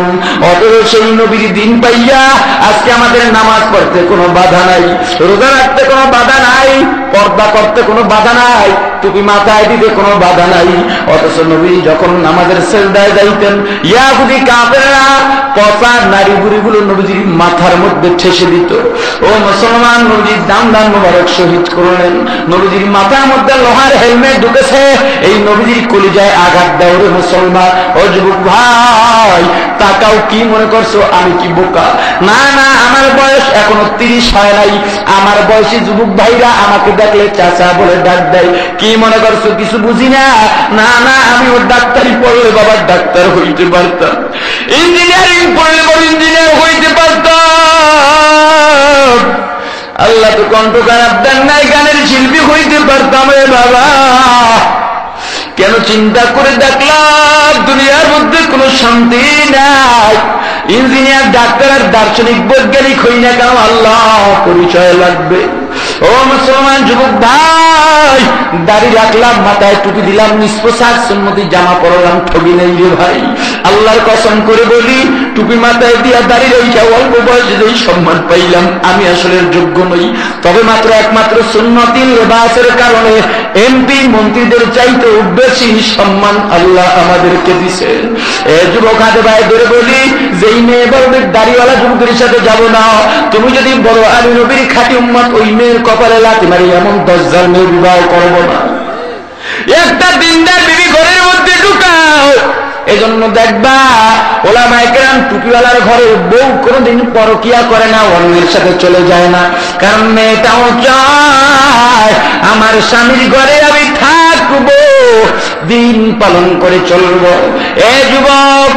অতএব সেই নবীর দিন পাইয়া আজকে আমাদের নামাজ পড়তে কোনো বাধা নাই, রোজা রাখতে কোনো বাধা নাই, পর্দা করতে কোনো বাধা নাই। টুপি মাথায় দিতে কোনো বাধা নাই। অথচ নবী যখন নামাজের সেলদায় যাইতেন, ইয়াহুদি কাপেরা পচা নারী বুড়িগুলো নবীজির মাথার মধ্যে ঠেসে দিত। ও মুসলমান, নবীজির দাম দাম মোবারক শহীদ করলেন। নবীজির মাথার মধ্যে লোহার হেলমেট ঢুকেছে। এই নবীজির কলিজায় আঘাত দেও রে মুসলমান। ও যুবক ভাই, তাকাও কি মনে করছ? আমি কি বোকা? না না, আমার বয়স এখনও তিরিশ হয় নাই। আমার বয়সী যুবক ভাইরা আমাকে দেখলে চাচা বলে ডাক দেয়। কি মনে করছ কিছু বুঝি না? না না, আমি ওর ডাক্তারি পড়লে বাবার ডাক্তার হইতে পারতাম। ইঞ্জিনিয়ারিং পড়লে বড় ইঞ্জিনিয়ার হইতে পারতাম। আল্লাহ তো কণ্ঠ খারাপ দেন নাই, গানের শিল্পী হইতে পারতাম রে বাবা। কেন চিন্তা করে দেখলাম দুনিয়ার মধ্যে কোনো শান্তি নাই? ইঞ্জিনিয়ার, ডাক্তার আর দার্শনিক, বৈজ্ঞানিক হই না কেন আল্লাহ পরিচয় লাগবে। ও মুসলমান যুবক ভাই, দাড়ি রাখলাম, মাথায় টুপি দিলাম নিষ্পোষাক সম্মতি জামা পরলাম, ঠগি নেই রে ভাই। আল্লাহর কসম করে বলি, টুপি মাথায় দিয়া দাড়ি রেখে অল্প বয়সে যেই সম্মান পাইলাম। আমি আসলে যোগ্য নই। তবে মাত্র একমাত্র সুন্নতি লেবাসের কারণে এমপি মন্ত্রীদের চাইতে বেশি সম্মান আল্লাহ আমাদেরকে দিছে। এ যুবক হাতে ভাই ধরে বলি যেই মেয়ে বলবে দাড়িওয়ালা যুবকের সাথে যাব না। তুমি যদি বড় আলী নবীর খাটি উম্মত, ওই মেয়ের কপালে লাতি মারি, এমন দশজন মেয়ে বিবাহ করব না। একটা দিনদার বিবি ঘরের মধ্যে ঢুকাও। এজন্য দেখবা ওলা মাইকেরাম টুপিওয়ালার ঘরে বউ কোনোদিন পরকিয়া করে না, অন্যের সাথে চলে যায় না। কারণ মেয়েটাও চায়, আমার স্বামীর ঘরে আমি থাকব, দিন পালন করে চলবো। এ যুবক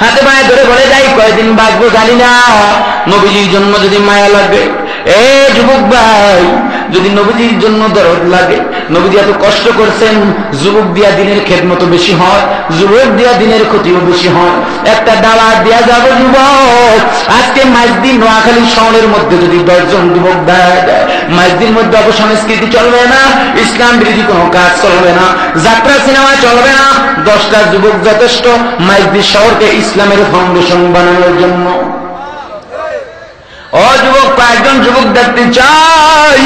হাতে পায়ে ধরে বলে যাই কয়দিন বাঁচবো জানি না। নবীজির জন্য যদি মায়া লাগে এ যুবক ভাই, যদি নবীজির জন্য দরদ লাগে, নবীজি এত কষ্ট করছেন, যুবক দিয়া দিনের খেদমতো বেশি হয়, যুবক দিয়া দিনের ক্ষতিও বেশি হয়। একটা ডালা দেয়া যাবে যুবক, আজকে মাইজদিন নোয়াখালী শহরের মধ্যে যদি দশজন যুবক দেয়া মাইজদিন মধ্যে অপসংস্কৃতি চলবে না, ইসলাম বিরোধী কোনো কাজ চলবে না, যাত্রা, সিনেমা চলবে না, দশটা যুবক যথেষ্ট মাইজদিন শহরকে ইসলামের ফাউন্ডেশন বানানোর জন্য। ও যুবক, কয়েকজন যুবক দেখতে চাই।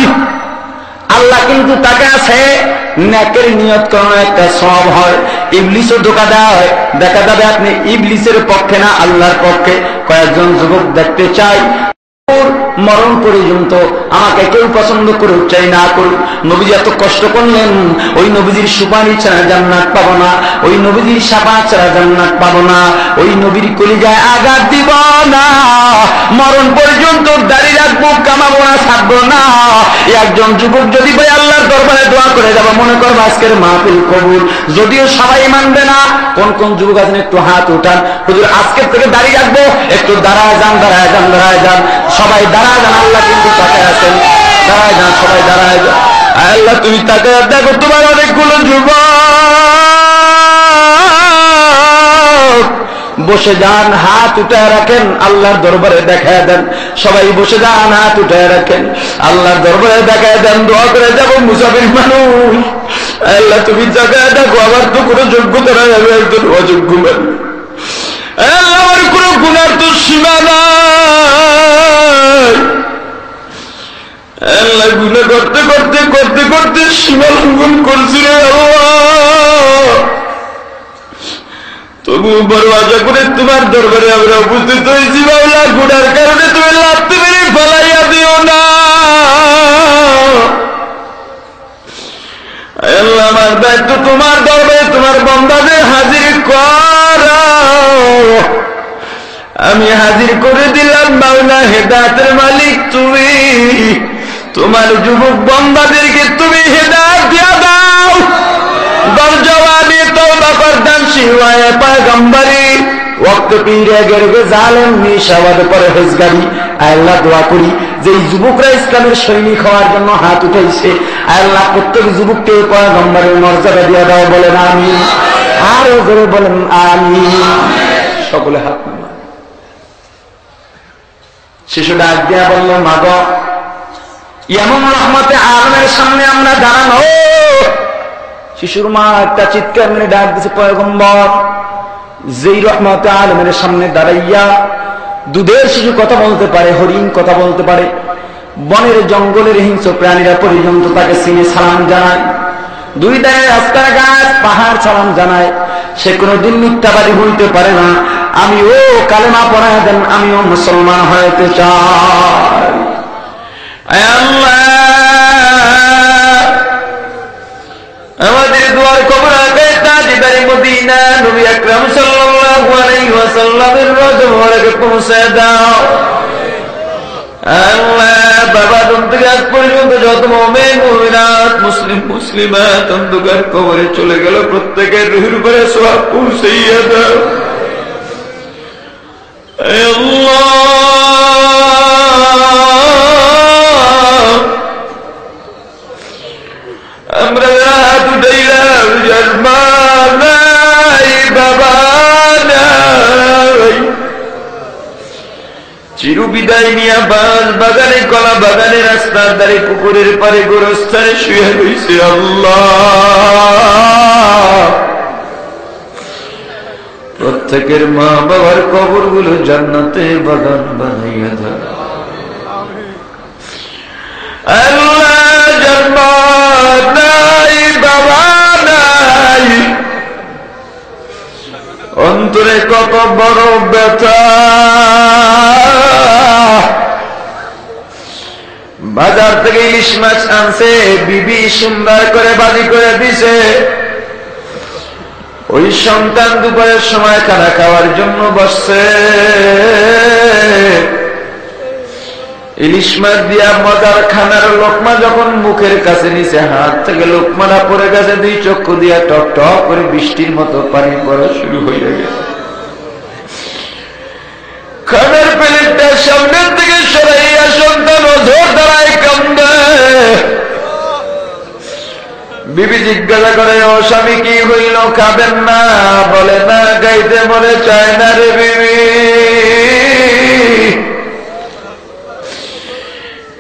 আল্লাহ কিন্তু তাকে আছে ন্যাকের নিয়ত করানো একটা সব হয়। ইবলিশও ধোকা দেওয়া হয় দেখা যাবে আপনি ইবলিশের পক্ষে না, আল্লাহর পক্ষে। কয়েকজন যুবক দেখতে চাই। মরণ পর্যন্ত আমাকে কেউ পছন্দ না করুক। নবীজি এত কষ্ট করলেন, ওই নবীজির সুপারি ছাড়া জান্নাত পাবো না, ওই নবীজির সাপা ছাড়া জান্নাত পাবো না, ওই নবীর কলিজায় আঘাত দিব না, মরণ পর্যন্ত দাঁড়িয়ে রাখব, কামাবো না থাকব না। একজন যুবক যদি ভাই আল্লাহর দরবারে দোয়া করে যাব মনে করব আজকের মাহফিল কবুল। যদিও সবাই মানবে না, কোন কোন যুবক আছেন, একটু হাত উঠান। হুজুর, আজকের থেকে দাঁড়িয়ে রাখব, একটু দাঁড়ায় যান দাঁড়ায় যান দাঁড়ায় যান। সবাই দাঁড়ায় যান আল্লাহ কিন্তু তাকায় আছেন। দাঁড়ায় যান সবাই দাঁড়ায় যান। আল্লাহ তুমি তাকে দেখো তোমার অনেকগুলো যুবক। বসে যান হাত উঠায় রাখেন আল্লাহর দরবারে দেখায় দেন। সবাই বসে যান হাত উঠায় রাখেন আল্লাহর দরবারে দেখায় দেন দোয়া করে যাব মুসাফির মানুষ। আল্লাহ তুমি দেখায় দেখো আমার তো কোনো যোগ্যতা নাই আমি একজন অযোগ্য মানুষ। আল্লাহ, আমার কোনো গুণার তো সীমা নাই। আল্লাহ গুণা করতে করতে করতে করতে সীমা লঙ্ঘন করছি রে তবু বড় আশা করে তোমার দরবারে আমরা উপস্থিত হয়েছি বাবলা গুড়ার কারণে তুমি লাভতে পেরে ফেলাইয়া দিও না। আমার দায়িত্ব তোমার দরবারে, তোমার বন্দাদের হাজির কর আমি হাজির করে দিলাম বাউলা হেদাতের মালিক তুমি। তোমার যুবক বন্দাদেরকে তুমি দিয়া দাও। পীরে জালেম নিশাওয়াদ পরহেজগারি আল্লাহ দোয়া করি যে যুবকরা ইসলামের সৈনিক হওয়ার জন্য হাত উঠাইছে, আল্লাহ প্রত্যেক যুবককে পয়গম্বরের মর্যাদা দিয়া দাও, বলেন আমি আরও করে বলেন আমি সকলে হাত নামান। শিশু ডাক দিয়া বলল, মাগ এমন রহমতে আলমের সামনে আমরা দাঁড়ানো। শিশুর মা একটা চিৎকার মেরে ডাক দিছে, পয়গম্বর, যেই রহমতে আলমের সামনে দাঁড়াইয়া দুধের শিশু কথা বলতে পারে, হরিণ কথা বলতে পারে, বনের জঙ্গলের হিংস্র প্রাণীরা পর্যন্ত তাকে চিনে সালাম জানায়, দুই ধারে রাস্তার গাছ, পাহাড় সালাম জানায়, সে কোনোদিন মিথ্যাবাদী হইতে পারে না। আমি ও কালেমা পড়ায় দেন, আমিও মুসলমান হইতে চাই। আমাদের দুয়ার কবর আগে তাজদারি মদিনা, নবী আকরাম সাল্লাল্লাহু আলাইহি ওয়াসাল্লামের রোজ মোবারকে পৌঁছে দাও। আল্লাহ, বাবা থেকে পর্যন্ত যত মোমেন, মুমিনাত, মুসলিম, মুসলিমাত, অন্ধকার কবরে চলে গেল, প্রত্যেকের রুহির উপরে সোয়াব পৌঁছাইয়া দাও। আল্লাহ। আমরা রাত উঠাইলাম জন্মা নাই বাবা নাই চিরু বিদায় বাস বাগানে কলা বাগানে রাস্তার ধারে পুকুরের পারে গোরস্থানে শুয়ে রয়েছে আল্লাহ প্রত্যেকের মা বাবার কবরগুলো জান্নাতে বাগান বানাইয়া দাও অন্তরে কত বড় ব্যথা। বাজার থেকে ইলিশ মাছ আনছে, বিবি সুন্দর করে বাজি করে দিছে। ওই সন্তান দুপুরের সময় খানা খাওয়ার জন্য বসছে। ইলিশ মাছ দিয়া মজার খানার লোকমা যখন মুখের কাছে নিচে হাত থেকে লোকমারা পড়ে গেছে, দুই চক্ষু দিয়া টক টক করে বৃষ্টির মতো পানি পড়া শুরু হয়ে গেছে। খানার প্লেটটা সামনের থেকে সরাইয়া সন্তান ওঝোর দ্বারায় কামবে বিবি জিজ্ঞাসা করে, ও স্বামী, কি হইল? খাবেন না? বলে, না, গাইতে মনে চায় না রে বিবি।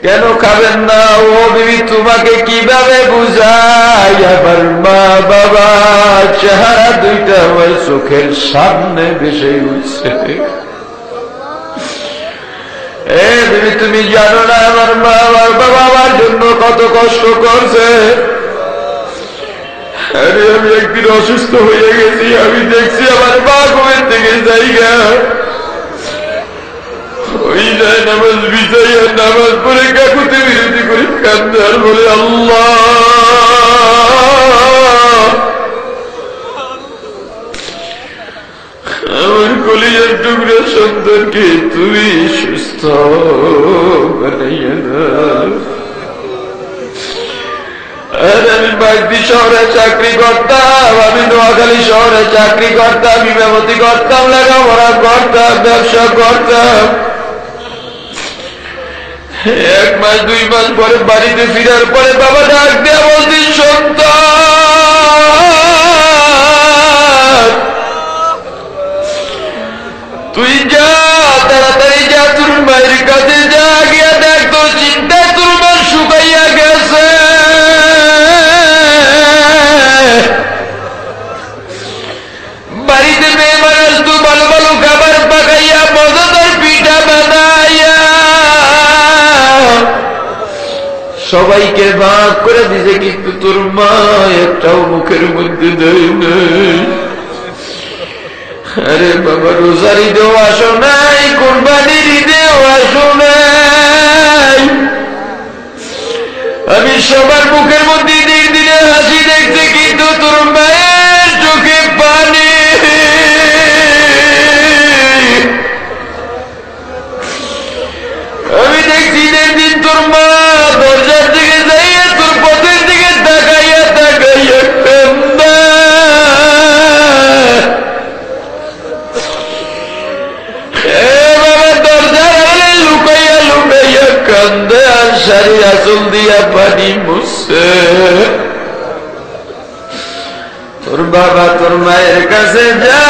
কেন খাবেন না? ও বিবি, তোমাকে কীভাবে বুঝাই? আমার মা বাবা চেহারা দুইটা আমার চোখের সামনে ভেসে উঠছে। এ বিবি, তুমি জানো না আমার মা আমার বাবা আমার জন্য কত কষ্ট করছে? আমি একদিন অসুস্থ হয়ে গেছি, আমি দেখছি আমার মা ঘুমের থেকে জায়গা। ওই নামাজ বিছাইয়া নামাজ পড়ে কাকুতে বিরতি করে কান্দার বলে আল্লাহ আমার কলিজার টুকরা সন্তানকে তুমি সুস্থ আমি বাগদি শহরে চাকরি করতাম আমি নোয়াখালী শহরে চাকরি করতাম বিবাহতি করতাম লেখাপড়া করতাম ব্যবসা করতাম এক মাস, দুই মাস পরে বাড়িতে ফিরার পরে বাবা ডাক দেয়া বলতে সন্তান! তুই যা, তাড়াতাড়ি যা, তোর মায়ের কাছে যা, গিয়া সবাইকে ভাগ করে দিছে, কিন্তু তোর মা একটাও মুখের মধ্যে দেয় নাই। আরে বাবা, রোজার ঈদেও আসো নাই, কোরবানির ঈদেও আসো নাই। আমি সবার মুখের মধ্যে দিন দিনে হাসি দেখতে কিন্তু তোর মায়ের দিয়া পানি মুছে। তোর বাবা তোর মায়ের কাছে যা